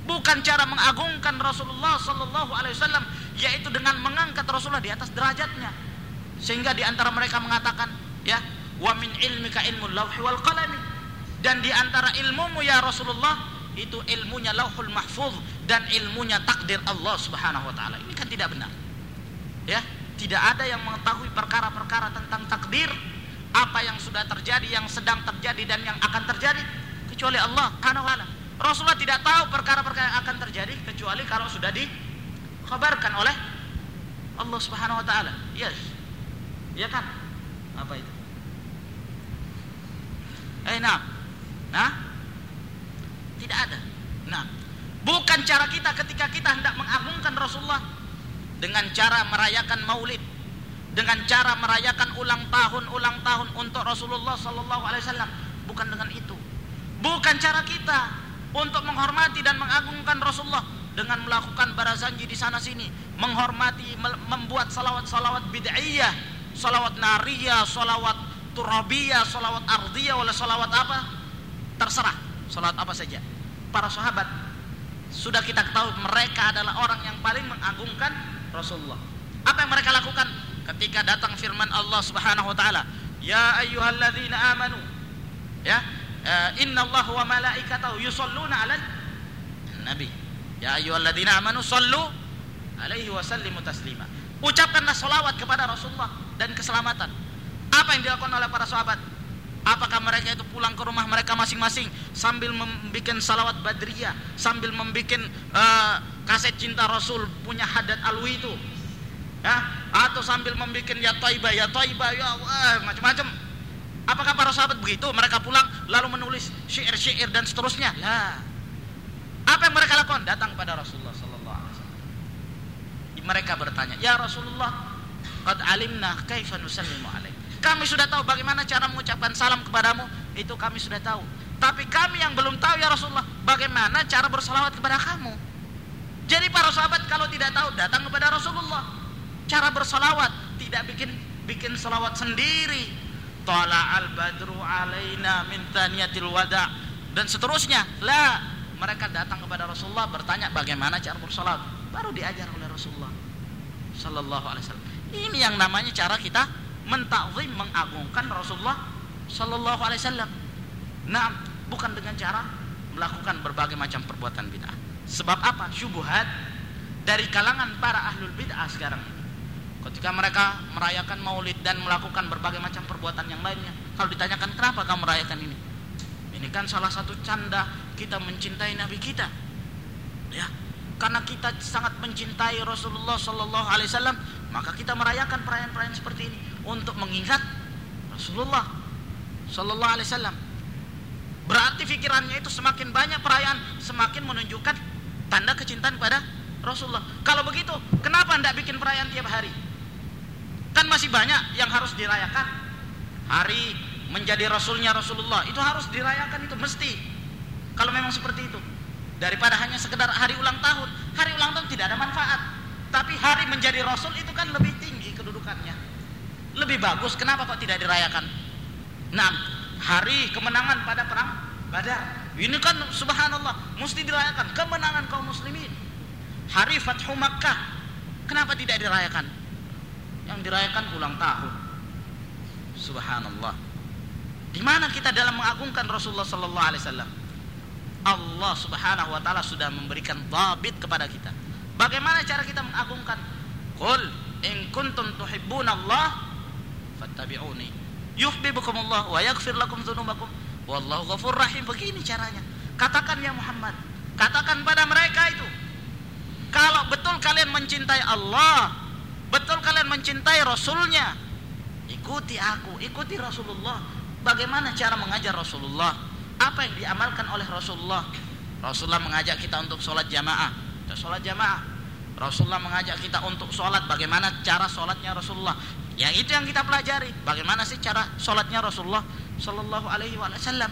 Bukan cara mengagungkan Rasulullah sallallahu alaihi wasallam yaitu dengan mengangkat Rasulullah di atas derajatnya. Sehingga di antara mereka mengatakan, ya, wa min ilmika ilmu lauhi wal qalami dan di antara ilmumu ya Rasulullah itu ilmunya lauhul mahfuz dan ilmunya takdir Allah Subhanahu wa taala. Ini kan tidak benar. Ya, tidak ada yang mengetahui perkara-perkara tentang takdir apa yang sudah terjadi, yang sedang terjadi dan yang akan terjadi kecuali Allah taala. Rasulullah tidak tahu perkara-perkara yang akan terjadi kecuali kalau sudah dikabarkan oleh Allah Subhanahu wa taala. Yes. Ya kan? Apa itu? Eh nah, Nah, tidak ada. Nah, bukan cara kita ketika kita hendak mengagungkan Rasulullah dengan cara merayakan Maulid, dengan cara merayakan ulang tahun ulang tahun untuk Rasulullah Sallallahu Alaihi Wasallam, bukan dengan itu. Bukan cara kita untuk menghormati dan mengagungkan Rasulullah dengan melakukan barazanji di sana sini, menghormati, membuat salawat-salawat bid'iyah, salawat nariyah, salawat turabiyah, salawat ardiyah, oleh salawat apa? Terserah, salawat apa saja. Para sahabat sudah kita ketahui mereka adalah orang yang paling mengagungkan Rasulullah. Apa yang mereka lakukan ketika datang firman Allah Subhanahu wa taala, "Ya ayyuhalladzina amanu" ya, "Inna Allah wa malaikatahu yusalluna 'alan nabi." Ya ayyuhalladzina amanu sallu alaihi wasallimu taslima. Ucapkanlah salawat kepada Rasulullah dan keselamatan. Apa yang dilakukan oleh para sahabat? Apakah mereka itu pulang ke rumah mereka masing-masing sambil membuat salawat badriyah, sambil membuat uh, kaset cinta Rasul punya hadat alwi itu, ya? Atau sambil membuat ya taibah, ya taibah, ya macam-macam. Apakah para sahabat begitu? Mereka pulang lalu menulis syair-syair dan seterusnya. Lah. Apa yang mereka lakukan? Datang pada Rasulullah sallallahu alaihi wasallam. Mereka bertanya, "Ya Rasulullah, qad alimna kaifa nusallimu alaik." Kami sudah tahu bagaimana cara mengucapkan salam kepadamu, itu kami sudah tahu. Tapi kami yang belum tahu ya Rasulullah, bagaimana cara bersalawat kepada kamu. Jadi para sahabat kalau tidak tahu datang kepada Rasulullah. Cara bersalawat tidak bikin bikin salawat sendiri. Tala al badru alaina min taniyatil wada dan seterusnya. Lah, mereka datang kepada Rasulullah bertanya bagaimana cara bersalawat. Baru diajar oleh Rasulullah sallallahu alaihi wasallam. Ini yang namanya cara kita mentakzim mengagungkan Rasulullah Sallallahu Alaihi Wasallam. Nah, bukan dengan cara melakukan berbagai macam perbuatan bid'ah. Sebab apa? Syubhat dari kalangan para ahlul bid'ah sekarang. Ketika mereka merayakan maulid dan melakukan berbagai macam perbuatan yang lainnya. Kalau ditanyakan kenapa kamu merayakan ini? Ini kan salah satu canda kita mencintai Nabi kita. Ya, karena kita sangat mencintai Rasulullah Sallallahu Alaihi Wasallam, maka kita merayakan perayaan-perayaan seperti ini untuk mengingat Rasulullah Sallallahu Alaihi Wasallam. Berarti pikirannya itu semakin banyak perayaan, semakin menunjukkan tanda kecintaan pada Rasulullah. Kalau begitu, kenapa anda bikin perayaan tiap hari? Kan masih banyak yang harus dirayakan. Hari menjadi Rasulnya Rasulullah itu harus dirayakan itu mesti. Kalau memang seperti itu, daripada hanya sekedar hari ulang tahun. Hari ulang tahun tidak ada manfaat. Tapi hari menjadi Rasul itu kan lebih tinggi kedudukannya lebih bagus kenapa kok tidak dirayakan nah hari kemenangan pada perang Badar ini kan subhanallah mesti dirayakan kemenangan kaum muslimin hari Fathu Makkah kenapa tidak dirayakan yang dirayakan ulang tahun. Subhanallah. Di mana kita dalam mengagungkan Rasulullah sallallahu alaihi wasallam? Allah Subhanahu wa taala sudah memberikan dhabit kepada kita. Bagaimana cara kita mengagungkan? Qul in kuntum tuhibbunallah fattabi'uni. Yuhibbukumullah wa yaghfir lakum dzunubakum wallahu ghafur rahim. Begini caranya. Katakan ya Muhammad katakan pada mereka itu kalau betul kalian mencintai Allah betul kalian mencintai Rasulnya ikuti aku ikuti Rasulullah bagaimana cara mengajar Rasulullah apa yang diamalkan oleh Rasulullah Rasulullah mengajak kita untuk sholat jamaah kita sholat jamaah Rasulullah mengajak kita untuk sholat bagaimana cara sholatnya Rasulullah yang itu yang kita pelajari. Bagaimana sih cara sholatnya Rasulullah Shallallahu Alaihi Wasallam?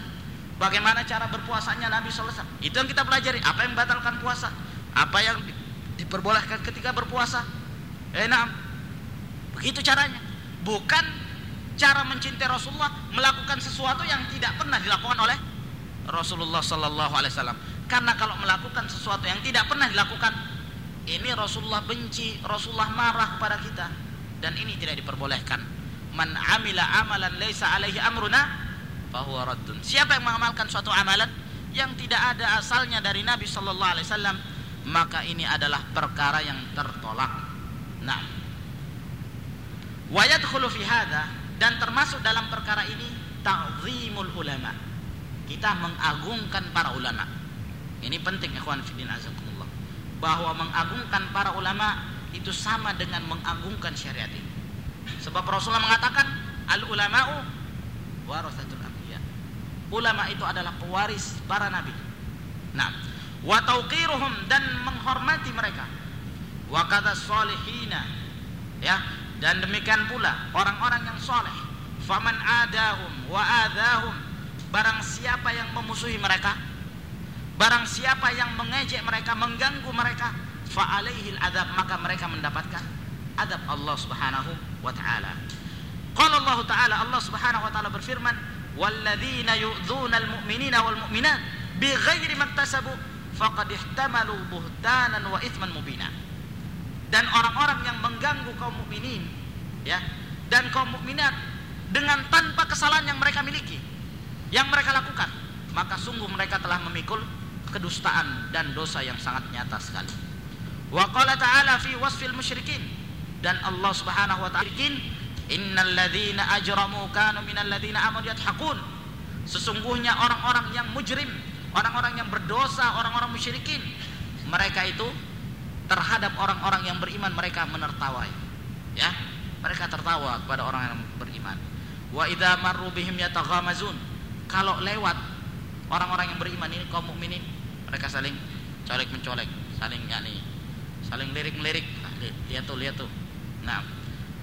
Bagaimana cara berpuasanya Nabi Sallallahu Wasallam? Itu yang kita pelajari. Apa yang batalkan puasa? Apa yang diperbolehkan ketika berpuasa? Enak. Begitu caranya. Bukan cara mencintai Rasulullah melakukan sesuatu yang tidak pernah dilakukan oleh Rasulullah Sallallahu Alaihi Wasallam. Karena kalau melakukan sesuatu yang tidak pernah dilakukan, ini Rasulullah benci, Rasulullah marah kepada kita dan ini tidak diperbolehkan man amila amalan laisa alaihi amruna fahuwa raddun siapa yang mengamalkan suatu amalan yang tidak ada asalnya dari Nabi sallallahu alaihi wasallam maka ini adalah perkara yang tertolak nah wa yadkhulu fi hadha dan termasuk dalam perkara ini ta'zimul ulama kita mengagungkan para ulama ini penting ikhwan fillah azakumullah bahwa mengagungkan para ulama itu sama dengan mengagungkan syariat ini. Sebab Rasulullah mengatakan al ulama'u warasatul anbiya. ulama itu adalah pewaris para nabi. Nah, wa tauqiruhum dan menghormati mereka. Wa kata salihina ya. Dan demikian pula orang-orang yang soleh faman adahum wa adahum. Barang siapa yang memusuhi mereka barang siapa yang mengejek mereka mengganggu mereka fa alaihil adab maka mereka mendapatkan adab Allah Subhanahu wa taala. Qala Allah taala Allah Subhanahu wa taala berfirman walladzina yu'dzuna almu'minina wal mu'minat bighairi maktasabu faqad ihtamalu buhtanan wa ithman mubina dan orang-orang yang mengganggu kaum mukminin ya. Dan kaum mukminat dengan tanpa kesalahan yang mereka miliki yang mereka lakukan maka sungguh mereka telah memikul kedustaan dan dosa yang sangat nyata sekali. Wa qala ta'ala fi wasfil musyrikin. Dan Allah Subhanahu wa ta'ala innal ladzina ajramu kanu minal ladzina amanu yathaqun. Sesungguhnya orang-orang yang mujrim orang-orang yang berdosa orang-orang musyrikin mereka itu terhadap orang-orang yang beriman mereka menertawai. Ya mereka tertawa kepada orang yang beriman. Wa idza marru bihim yataghamazun kalau lewat orang-orang yang beriman ini kaum mukminin mereka saling colek mencolek saling yakni saling lirik-lirik ah, lihat tuh lihat tuh. Nah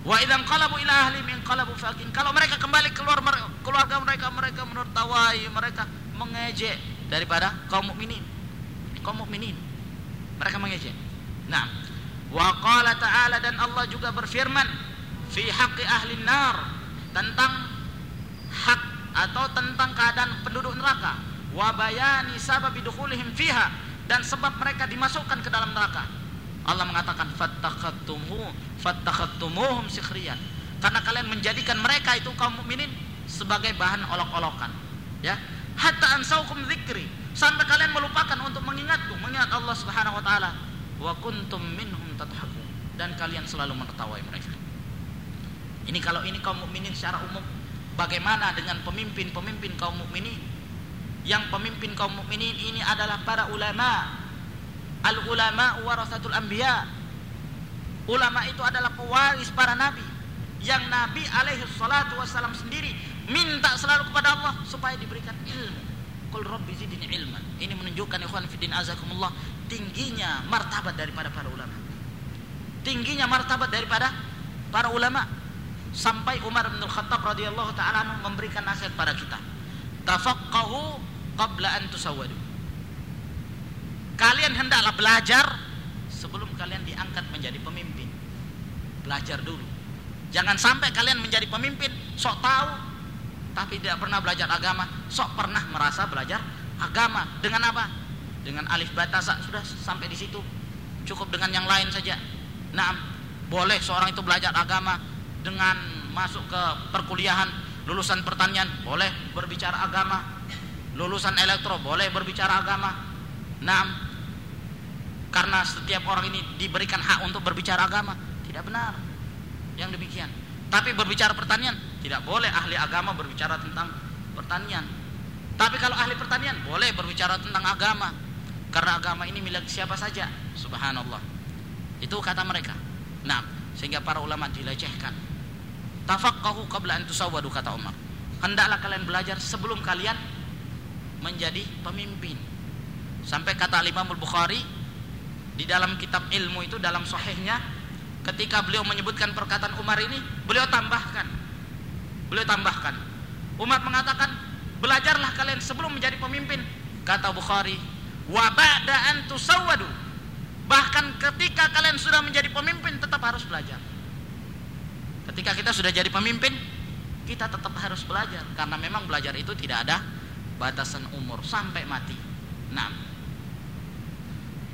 wa idzan qalabu ila ahli min qalabu fakin kalau mereka kembali keluar keluarga mereka mereka menertawai mereka mengejek daripada kaum mukminin. Kaum mukminin mereka mengejek Nah, wa qala ta'ala dan Allah juga berfirman fi haqqi ahli nar tentang hak atau tentang keadaan penduduk neraka wa bayani sababi dukhulihim fiha dan sebab mereka dimasukkan ke dalam neraka. Allah mengatakan fattakhattumuhu fattakhattumuhum sikhriyan. Karena kalian menjadikan mereka itu kaum mukminin sebagai bahan olok-olokan. Ya. Hatta ansaukum dzikri. Sampai kalian melupakan untuk mengingatku, mengingat Allah Subhanahu wa taala wa kuntum minhum tadhakun dan kalian selalu menertawai mereka. Ini kalau ini kaum mukminin secara umum bagaimana dengan pemimpin-pemimpin kaum mukminin? Yang pemimpin kaum mukminin ini adalah para ulama. Al ulama warasatul anbiya. Ulama itu adalah pewaris para nabi. Yang Nabi alaihi salatu wasallam sendiri minta selalu kepada Allah supaya diberikan ilmu. Qul rabbi zidni ilman. Ini menunjukkan ikhwan fiddin azakumullah tingginya martabat daripada para ulama. Tingginya martabat daripada para ulama. Sampai Umar bin Khattab radhiyallahu taala memberikan nasihat pada kita. Tafaqqahu qabla an tusawwadu. Kalian hendaklah belajar sebelum kalian diangkat menjadi pemimpin. Belajar dulu. Jangan sampai kalian menjadi pemimpin sok tahu tapi tidak pernah belajar agama, sok pernah merasa belajar agama. Dengan apa? Dengan alif batasa sudah sampai di situ. Cukup dengan yang lain saja. Nah boleh seorang itu belajar agama dengan masuk ke perkuliahan lulusan pertanian boleh berbicara agama. Lulusan elektro boleh berbicara agama. Nah karena setiap orang ini diberikan hak untuk berbicara agama. Tidak benar yang demikian. Tapi berbicara pertanian tidak boleh ahli agama berbicara tentang pertanian. Tapi kalau ahli pertanian boleh berbicara tentang agama karena agama ini milik siapa saja? Subhanallah. Itu kata mereka. Nah sehingga para ulama dilecehkan. Tafaqahu qabla an tusawwadu kata Umar. Hendaklah kalian belajar sebelum kalian menjadi pemimpin. Sampai kata Imam Bukhari di dalam kitab ilmu itu dalam sahihnya ketika beliau menyebutkan perkataan Umar ini beliau tambahkan. Beliau tambahkan. Umar mengatakan belajarlah kalian sebelum menjadi pemimpin. Kata Bukhari wa ba'da bahkan ketika kalian sudah menjadi pemimpin tetap harus belajar. Ketika kita sudah jadi pemimpin kita tetap harus belajar. Karena memang belajar itu tidak ada batasan umur. Sampai mati. Nah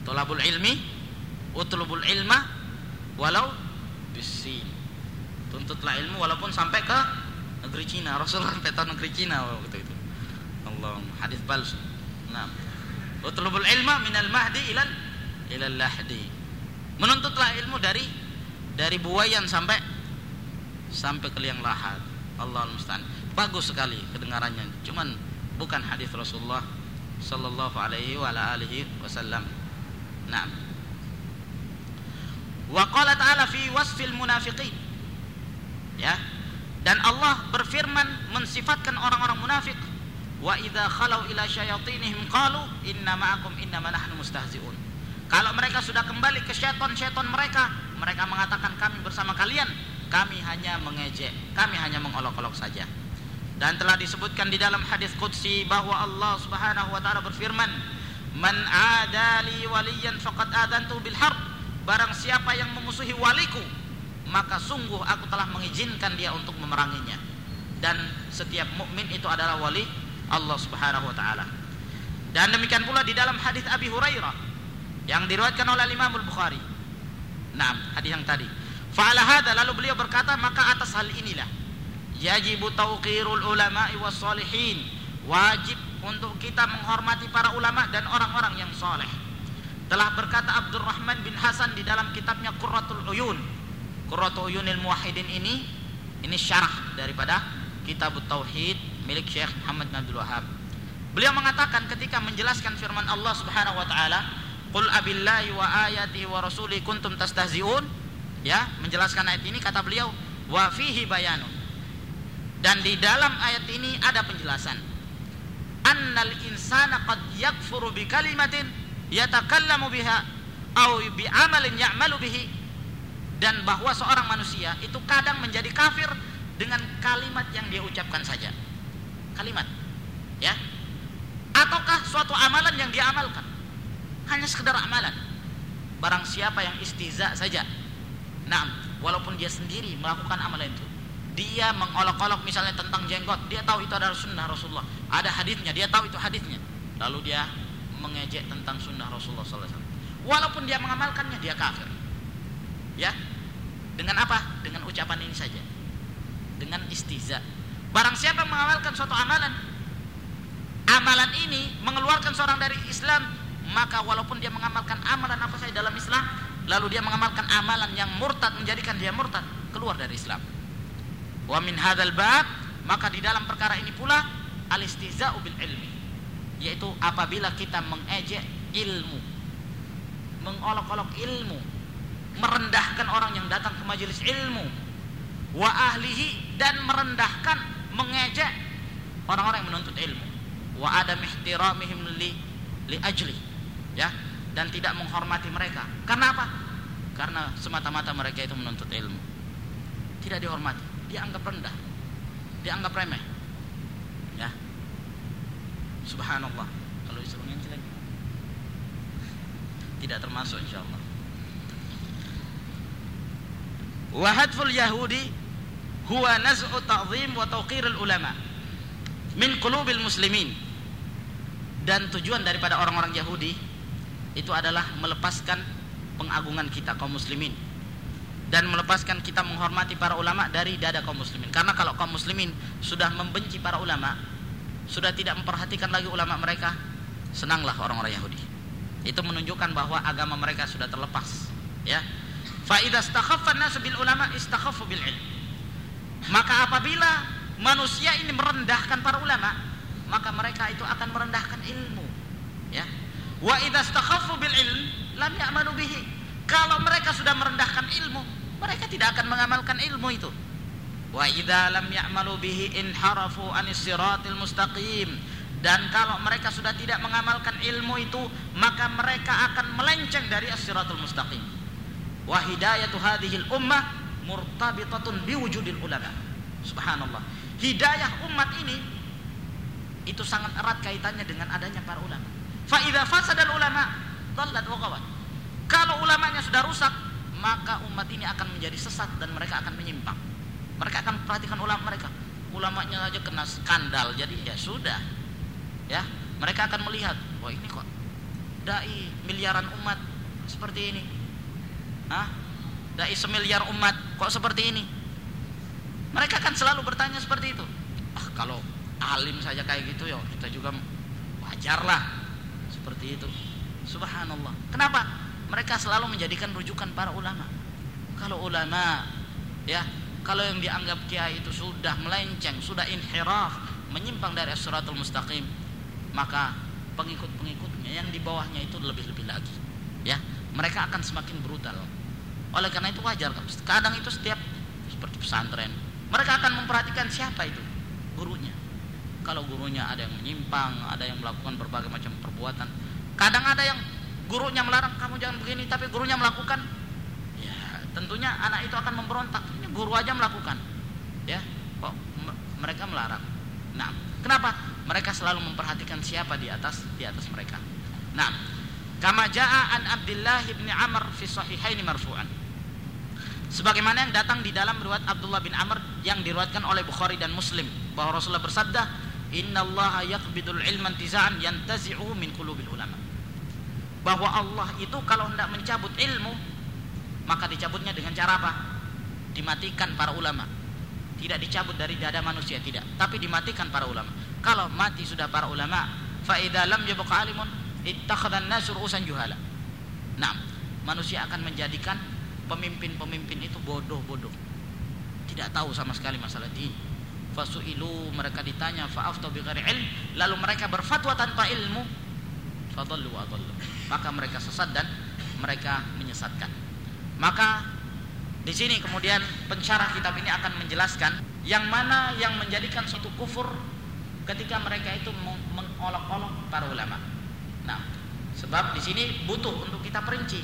tolabul ilmi utlubul ilma walau bisin. Tuntutlah ilmu walaupun sampai ke negeri Cina. Rasulullah sampai negeri Cina waktu itu. Allah hadis palsu. Nah Utlubul ilma minal mahdi ilal ilal lahdi. Menuntutlah ilmu dari dari buayan sampai sampai ke liang lahat. Allah musta'an. Bagus sekali kedengarannya. Cuman bukan hadis Rasulullah sallallahu alaihi wa alihi wasallam. Naam. Wa qala ta'ala fi wasfil munafiqin. Ya. Dan Allah berfirman mensifatkan orang-orang munafik wa idza khalau ila syayatinihim qalu inna ma'akum innama nahnu mustahzi'un. Kalau mereka sudah kembali ke syaitan-syaitan mereka mereka mengatakan kami bersama kalian kami hanya mengejek kami hanya mengolok-olok saja. Dan telah disebutkan di dalam hadis qudsi bahwa Allah Subhanahu wa taala berfirman man adali waliyan faqad adantu bil harb. Barang siapa yang memusuhi waliku maka sungguh aku telah mengizinkan dia untuk memeranginya. Dan setiap mukmin itu adalah wali Allah Subhanahu wa taala. Dan demikian pula di dalam hadis Abi Hurairah yang diriwayatkan oleh Imam Al-Bukhari. Nah, hadis yang tadi. Fa'ala hadza lalu beliau berkata maka atas hal inilah yajibu tauqirul ulama'i was salihin. Wajib untuk kita menghormati para ulama dan orang-orang yang soleh. Telah berkata Abdurrahman bin Hasan di dalam kitabnya Qurratul Uyun. Qurratul Uyunil Muwahhidin ini ini syarah daripada Kitab Tauhid milik Syekh Muhammad bin Abdul Wahab. Beliau mengatakan ketika menjelaskan firman Allah Subhanahu wa taala, "Qul abillahi wa ayatihi wa rasuli kuntum tastahzi'un." Ya, menjelaskan ayat ini kata beliau, "Wa fihi bayanun." Dan di dalam ayat ini ada penjelasan. Annal insana qad yakfuru bi kalimatin yatakallamu biha au bi amalin ya'malu bihi dan bahwa seorang manusia itu kadang menjadi kafir dengan kalimat yang dia ucapkan saja kalimat. Ya. Ataukah suatu amalan yang dia amalkan? Hanya sekedar amalan. Barang siapa yang istiza saja. Nah walaupun dia sendiri melakukan amalan itu dia mengolok-olok misalnya tentang jenggot dia tahu itu adalah sunnah Rasulullah. Ada hadisnya dia tahu itu hadisnya. Lalu dia mengejek tentang sunnah Rasulullah SAW walaupun dia mengamalkannya dia kafir. Ya. Dengan apa? Dengan ucapan ini saja. Dengan istiza Barang siapa mengamalkan suatu amalan Amalan ini mengeluarkan seorang dari Islam Maka walaupun dia mengamalkan amalan apa saja dalam Islam Lalu dia mengamalkan amalan yang murtad Menjadikan dia murtad Keluar dari Islam. Wa min hadal bab Maka di dalam perkara ini pula Alistiza'u bil ilmi Yaitu apabila kita mengejek ilmu Mengolok-olok ilmu Merendahkan orang yang datang ke majelis ilmu Wa ahlihi Dan merendahkan mengejek orang-orang yang menuntut ilmu. Wa adam ihtiramihim li li ajli ya dan tidak menghormati mereka. Karena apa? Karena semata-mata mereka itu menuntut ilmu. Tidak dihormati dianggap rendah dianggap remeh ya. Subhanallah. Kalau disuruh jelek tidak termasuk insyaallah wa hadful yahudi huwa naz'u ta'zim wa tawqirul ulama min qulubil muslimin. Dan tujuan daripada orang-orang Yahudi itu adalah melepaskan pengagungan kita kaum muslimin dan melepaskan kita menghormati para ulama dari dada kaum muslimin. Karena kalau kaum muslimin sudah membenci para ulama sudah tidak memperhatikan lagi ulama mereka senanglah orang-orang Yahudi. Itu menunjukkan bahwa agama mereka sudah terlepas ya. Fa idza istakhaffa an bil ulama istakhaffu bil ilm maka apabila manusia ini merendahkan para ulama, maka mereka itu akan merendahkan ilmu. Ya. Wa idza bil ilm lam ya'malu bihi. Kalau mereka sudah merendahkan ilmu, mereka tidak akan mengamalkan ilmu itu. Wa idza lam ya'malu bihi inharafu anis siratil mustaqim. Dan kalau mereka sudah tidak mengamalkan ilmu itu, maka mereka akan melenceng dari as-siratul mustaqim. Wa hidayatu hadhil ummah murtabitatun biwujudil ulama. Subhanallah. Hidayah umat ini itu sangat erat kaitannya dengan adanya para ulama. Fa idza fasadal ulama dhallat wa Kalau ulamanya sudah rusak, maka umat ini akan menjadi sesat dan mereka akan menyimpang. Mereka akan perhatikan ulama mereka. Ulamanya saja kena skandal, jadi ya sudah. Ya, mereka akan melihat, wah ini kok dai miliaran umat seperti ini. Hah? Dai semiliar umat kok seperti ini? Mereka kan selalu bertanya seperti itu. Ah kalau alim saja kayak gitu ya kita juga wajar lah seperti itu. Subhanallah. Kenapa? Mereka selalu menjadikan rujukan para ulama. Kalau ulama ya kalau yang dianggap kiai itu sudah melenceng sudah inhiraf menyimpang dari suratul mustaqim maka pengikut-pengikutnya yang di bawahnya itu lebih-lebih lagi ya. Mereka akan semakin brutal oleh karena itu wajar. Kadang itu setiap seperti pesantren mereka akan memperhatikan siapa itu? Gurunya. Kalau gurunya ada yang menyimpang ada yang melakukan berbagai macam perbuatan kadang ada yang gurunya melarang kamu jangan begini tapi gurunya melakukan ya tentunya anak itu akan memberontak. Ini guru aja melakukan ya. Kok mereka melarang? Nah kenapa? Mereka selalu memperhatikan siapa di atas di atas mereka. Nah kama jaa an Abdullah bin Amr fi sahihaini marfu'an sebagaimana yang datang di dalam riwayat Abdullah bin Amr yang diriwayatkan oleh Bukhari dan Muslim. Bahwa Rasulullah bersabda innallaha yaqbidul ilman tizaan yantazi'u min qulubil ulama. Bahwa Allah itu kalau hendak mencabut ilmu maka dicabutnya dengan cara apa? Dimatikan para ulama. Tidak dicabut dari dada manusia tidak. Tapi dimatikan para ulama. Kalau mati sudah para ulama fa idza lam yabqa alimun nasur usan juhala. Nah manusia akan menjadikan pemimpin-pemimpin itu bodoh-bodoh. Tidak tahu sama sekali masalah din fasu'ilu mereka ditanya fa'aftu bighairi ilm? Lalu mereka berfatwa tanpa ilmu. Fadallu wa adallu. Maka mereka sesat dan mereka menyesatkan. Maka di sini kemudian pensyarah kitab ini akan menjelaskan yang mana yang menjadikan suatu kufur ketika mereka itu mengolok-olok para ulama. Nah, sebab di sini butuh untuk kita perinci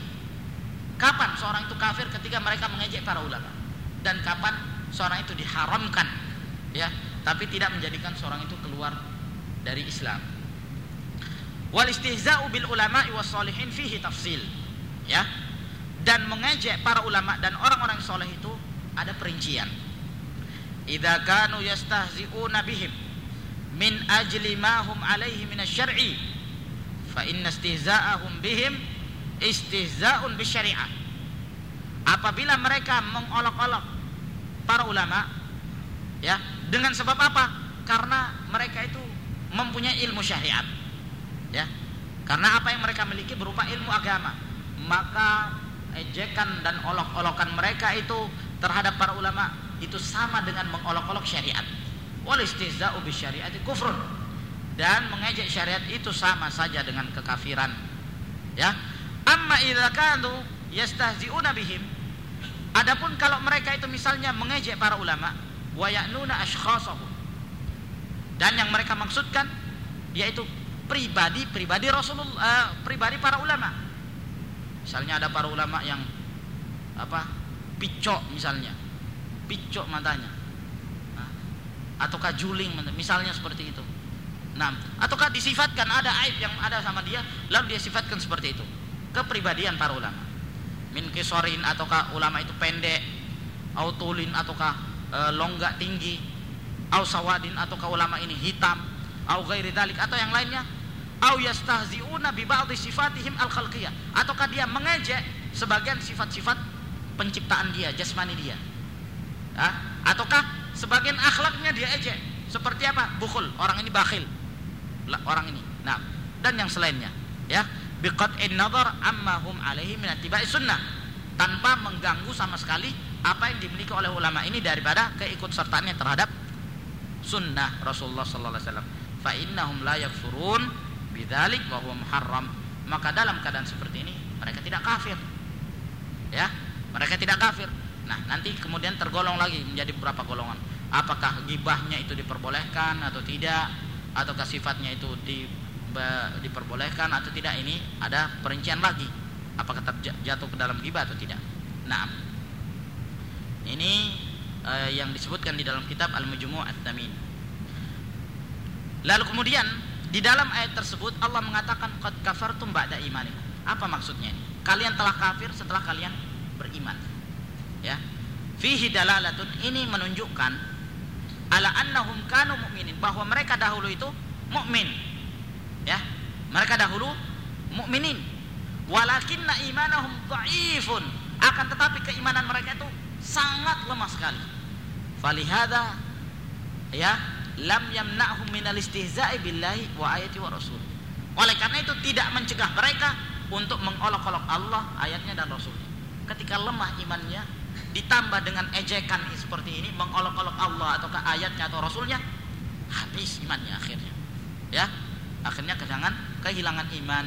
Kapan seorang itu kafir ketika mereka mengejek para ulama dan kapan seorang itu diharamkan ya, tapi tidak menjadikan seorang itu keluar dari Islam. Wal istihza'u bil ulama'i was fihi tafsil. Ya. Dan mengejek para ulama dan orang-orang soleh itu ada perincian. Idza kanu yastahzi'una bihim min ajli ma hum alaihi min asy-syar'i fa inna istihza'ahum bihim istihza'un bisyariah. Apabila mereka mengolok-olok para ulama ya, dengan sebab apa? Karena mereka itu mempunyai ilmu syariat. Ya. Karena apa yang mereka miliki berupa ilmu agama. Maka ejekan dan olok-olokan mereka itu terhadap para ulama itu sama dengan mengolok-olok syariat. Wal istihza'u bisyariati kufrun. Dan mengejek syariat itu sama saja dengan kekafiran. Ya, Amma idza kanu yastahzi'una bihim. Adapun kalau mereka itu misalnya mengejek para ulama wa ya'nuna ashkhasahum. Dan yang mereka maksudkan yaitu pribadi-pribadi Rasulullah uh, pribadi para ulama. Misalnya ada para ulama yang apa? picok misalnya. Picok matanya. Ataukah juling misalnya seperti itu. Nah, ataukah disifatkan ada aib yang ada sama dia lalu dia sifatkan seperti itu kepribadian para ulama. Min kisorin ataukah ulama itu pendek autulin ataukah e, longgak tinggi au sawadin ataukah ulama ini hitam au ghairi dalik atau yang lainnya au yastahzi'una bi ba'dhi sifatihim al khalqiyah ataukah dia mengejek sebagian sifat-sifat penciptaan dia jasmani dia. Ha? ataukah sebagian akhlaknya dia ejek? Seperti apa? Bukhul orang ini bakhil. Orang ini. Nah dan yang selainnya ya biqat'in nazar amma hum alaihi min attiba'i sunnah. Tanpa mengganggu sama sekali apa yang dimiliki oleh ulama ini daripada keikutsertaannya terhadap sunnah Rasulullah sallallahu alaihi wasallam. Fa innahum la yakfurun bidzalik wa huwa muharram. Maka dalam keadaan seperti ini mereka tidak kafir. Ya mereka tidak kafir. Nah nanti kemudian tergolong lagi menjadi beberapa golongan. Apakah gibahnya itu diperbolehkan atau tidak? Ataukah sifatnya itu di diperbolehkan atau tidak ini ada perincian lagi. Apakah terjatuh ke dalam ghibah atau tidak? Nah ini uh, yang disebutkan di dalam kitab Al-Mujmu' At-Tamin. Lalu kemudian di dalam ayat tersebut Allah mengatakan qad kafartum ba'da imanikum. Apa maksudnya ini? Kalian telah kafir setelah kalian beriman. Ya. Fihi dalalatun ini menunjukkan ala annahum kanu mu'minin bahwa mereka dahulu itu mukmin ya. Mereka dahulu mukminin. Walakinna imanahum dhaifun. Akan tetapi keimanan mereka itu sangat lemah sekali. Falihada ya lam yamna'hum minal istihza'i billahi wa ayati wa rasul. Oleh karena itu tidak mencegah mereka untuk mengolok-olok Allah ayatnya dan rasulnya ketika lemah imannya ditambah dengan ejekan seperti ini mengolok-olok Allah ataukah ayatnya atau rasulnya habis imannya akhirnya. Ya akhirnya kedangan kehilangan iman.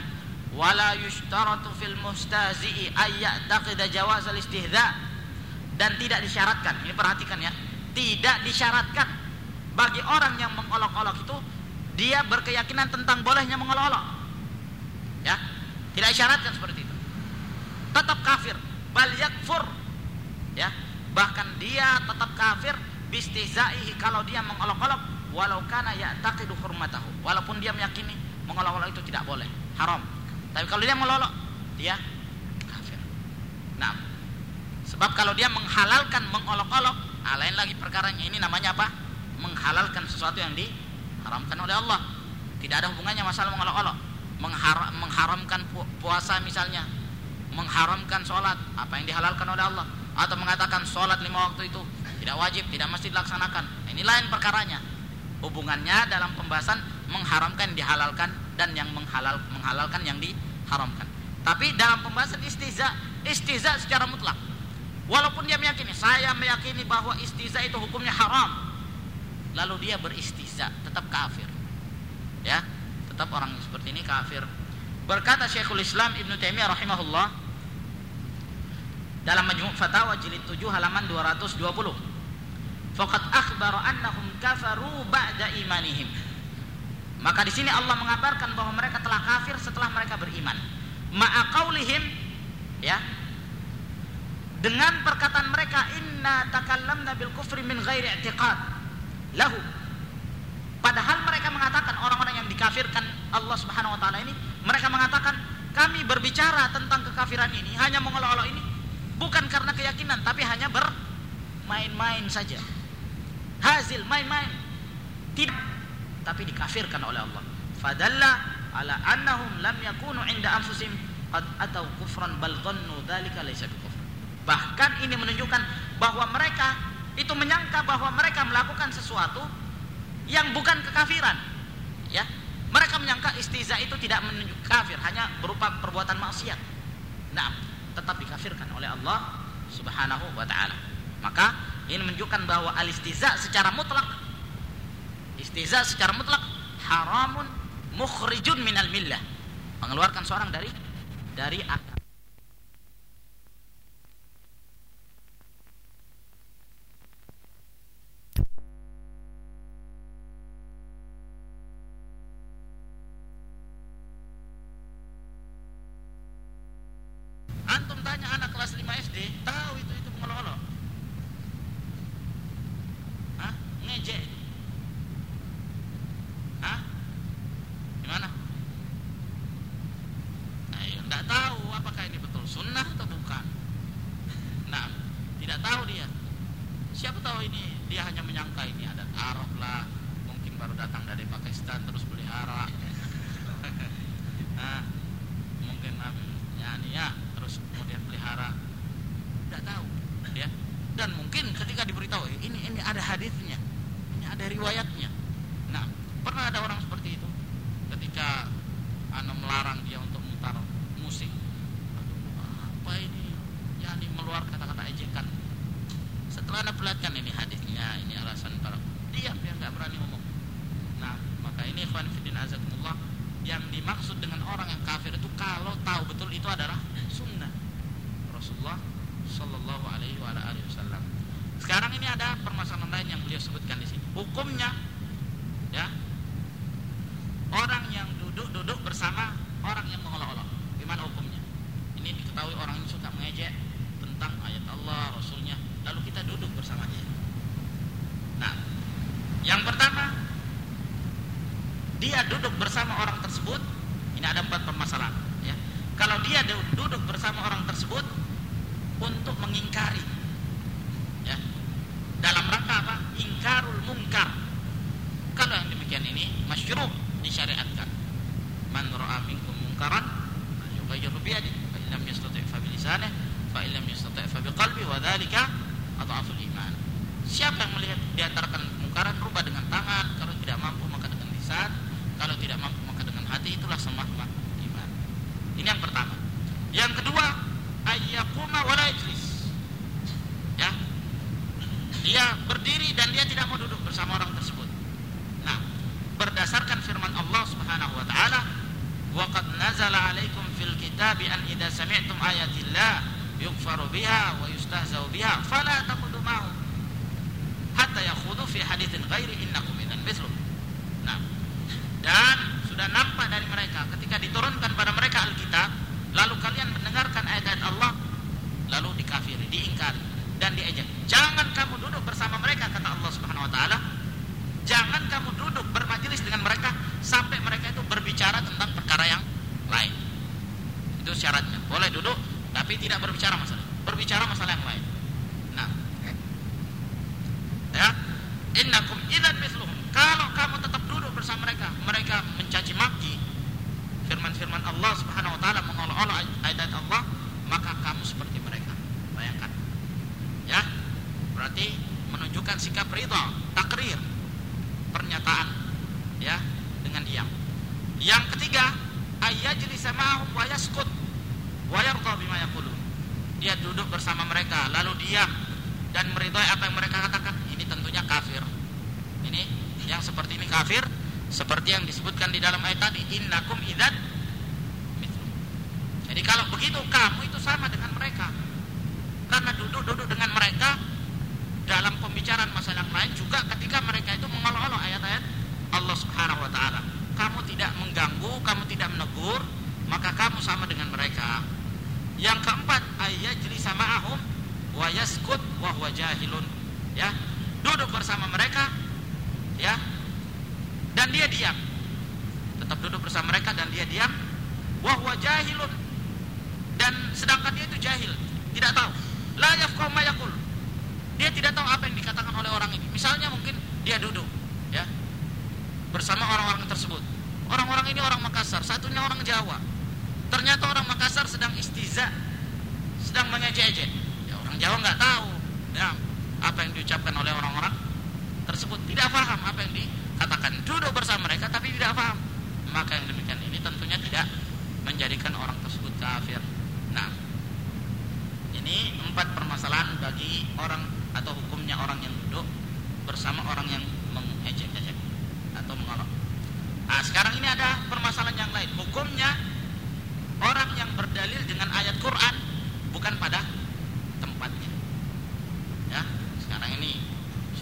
Wala yushtaratu fil mustazi'i ayya'taqida jawaz al istihza dan tidak disyaratkan ini perhatikan ya. Tidak disyaratkan bagi orang yang mengolok-olok itu dia berkeyakinan tentang bolehnya mengolok-olok. Ya tidak isyaratkan seperti itu. Tetap kafir bal yakfur. Ya bahkan dia tetap kafir bistihzaihi kalau dia mengolok-olok walau kana ya'taqidu hurmatahu. Walaupun dia meyakini mengolok-olok itu tidak boleh. Haram. Tapi kalau dia mengolok dia kafir. Nah sebab kalau dia menghalalkan mengolok-olok nah, lain lagi perkaranya. Ini namanya apa? Menghalalkan sesuatu yang diharamkan oleh Allah. Tidak ada hubungannya masalah mengolok-olok. Menghar mengharamkan pu puasa misalnya. Mengharamkan sholat apa yang dihalalkan oleh Allah. Atau mengatakan sholat lima waktu itu tidak wajib tidak mesti dilaksanakan. Nah, ini lain perkaranya hubungannya dalam pembahasan mengharamkan dihalalkan dan yang menghalal menghalalkan yang diharamkan. Tapi dalam pembahasan istiza istiza secara mutlak. Walaupun dia meyakini saya meyakini bahwa istiza itu hukumnya haram. Lalu dia beristiza tetap kafir. Ya tetap orang seperti ini kafir. Berkata Syekhul Islam Ibn Taimiyah rahimahullah dalam Majmu' Fatawa jilid 7 halaman 220 faqad akhbara annahum kafaru ba'da imanihim. Maka di sini Allah mengabarkan bahwa mereka telah kafir setelah mereka beriman. Ma'a qaulihim ya dengan perkataan mereka inna takallamna bil kufri min ghairi i'tiqad lahu. Padahal mereka mengatakan orang-orang yang dikafirkan Allah Subhanahu wa taala ini, mereka mengatakan kami berbicara tentang kekafiran ini hanya mengolok-olok ini bukan karena keyakinan tapi hanya bermain-main saja. Hasil main-main. Tidak tapi dikafirkan oleh Allah. Fadalla ala annahum lam yakunu inda atau kufran bal dhannu dzalika laysa. Bahkan ini menunjukkan bahwa mereka itu menyangka bahwa mereka melakukan sesuatu yang bukan kekafiran ya mereka menyangka istiza itu tidak menunjuk kafir hanya berupa perbuatan maksiat nah tetap dikafirkan oleh Allah subhanahu wa ta'ala maka ini menunjukkan bahwa alistiza secara mutlak istiza secara mutlak haramun mukhrijun minal millah. Mengeluarkan seorang dari dari akal. Antum tanya anak kelas 5 SD, tahu itu ngejek Hah? Gimana? Nah, ya, enggak tahu apakah ini betul sunnah atau bukan Nah, tidak tahu dia Siapa tahu ini Dia hanya menyangka ini adat Arab lah Mungkin baru datang dari Pakistan Terus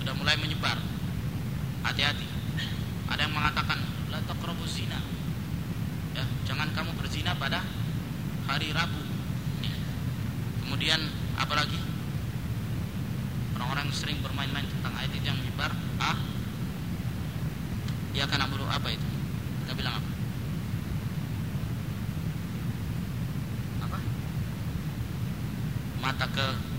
sudah mulai menyebar. Hati-hati. Ada yang mengatakan la taqrabuz zina. Ya jangan kamu berzina pada hari Rabu. Ya. kemudian apalagi orang-orang sering bermain-main tentang ayat itu yang menyebar. Ah? Dia akan ambil apa itu? Kita bilang apa? Apa? Mata ke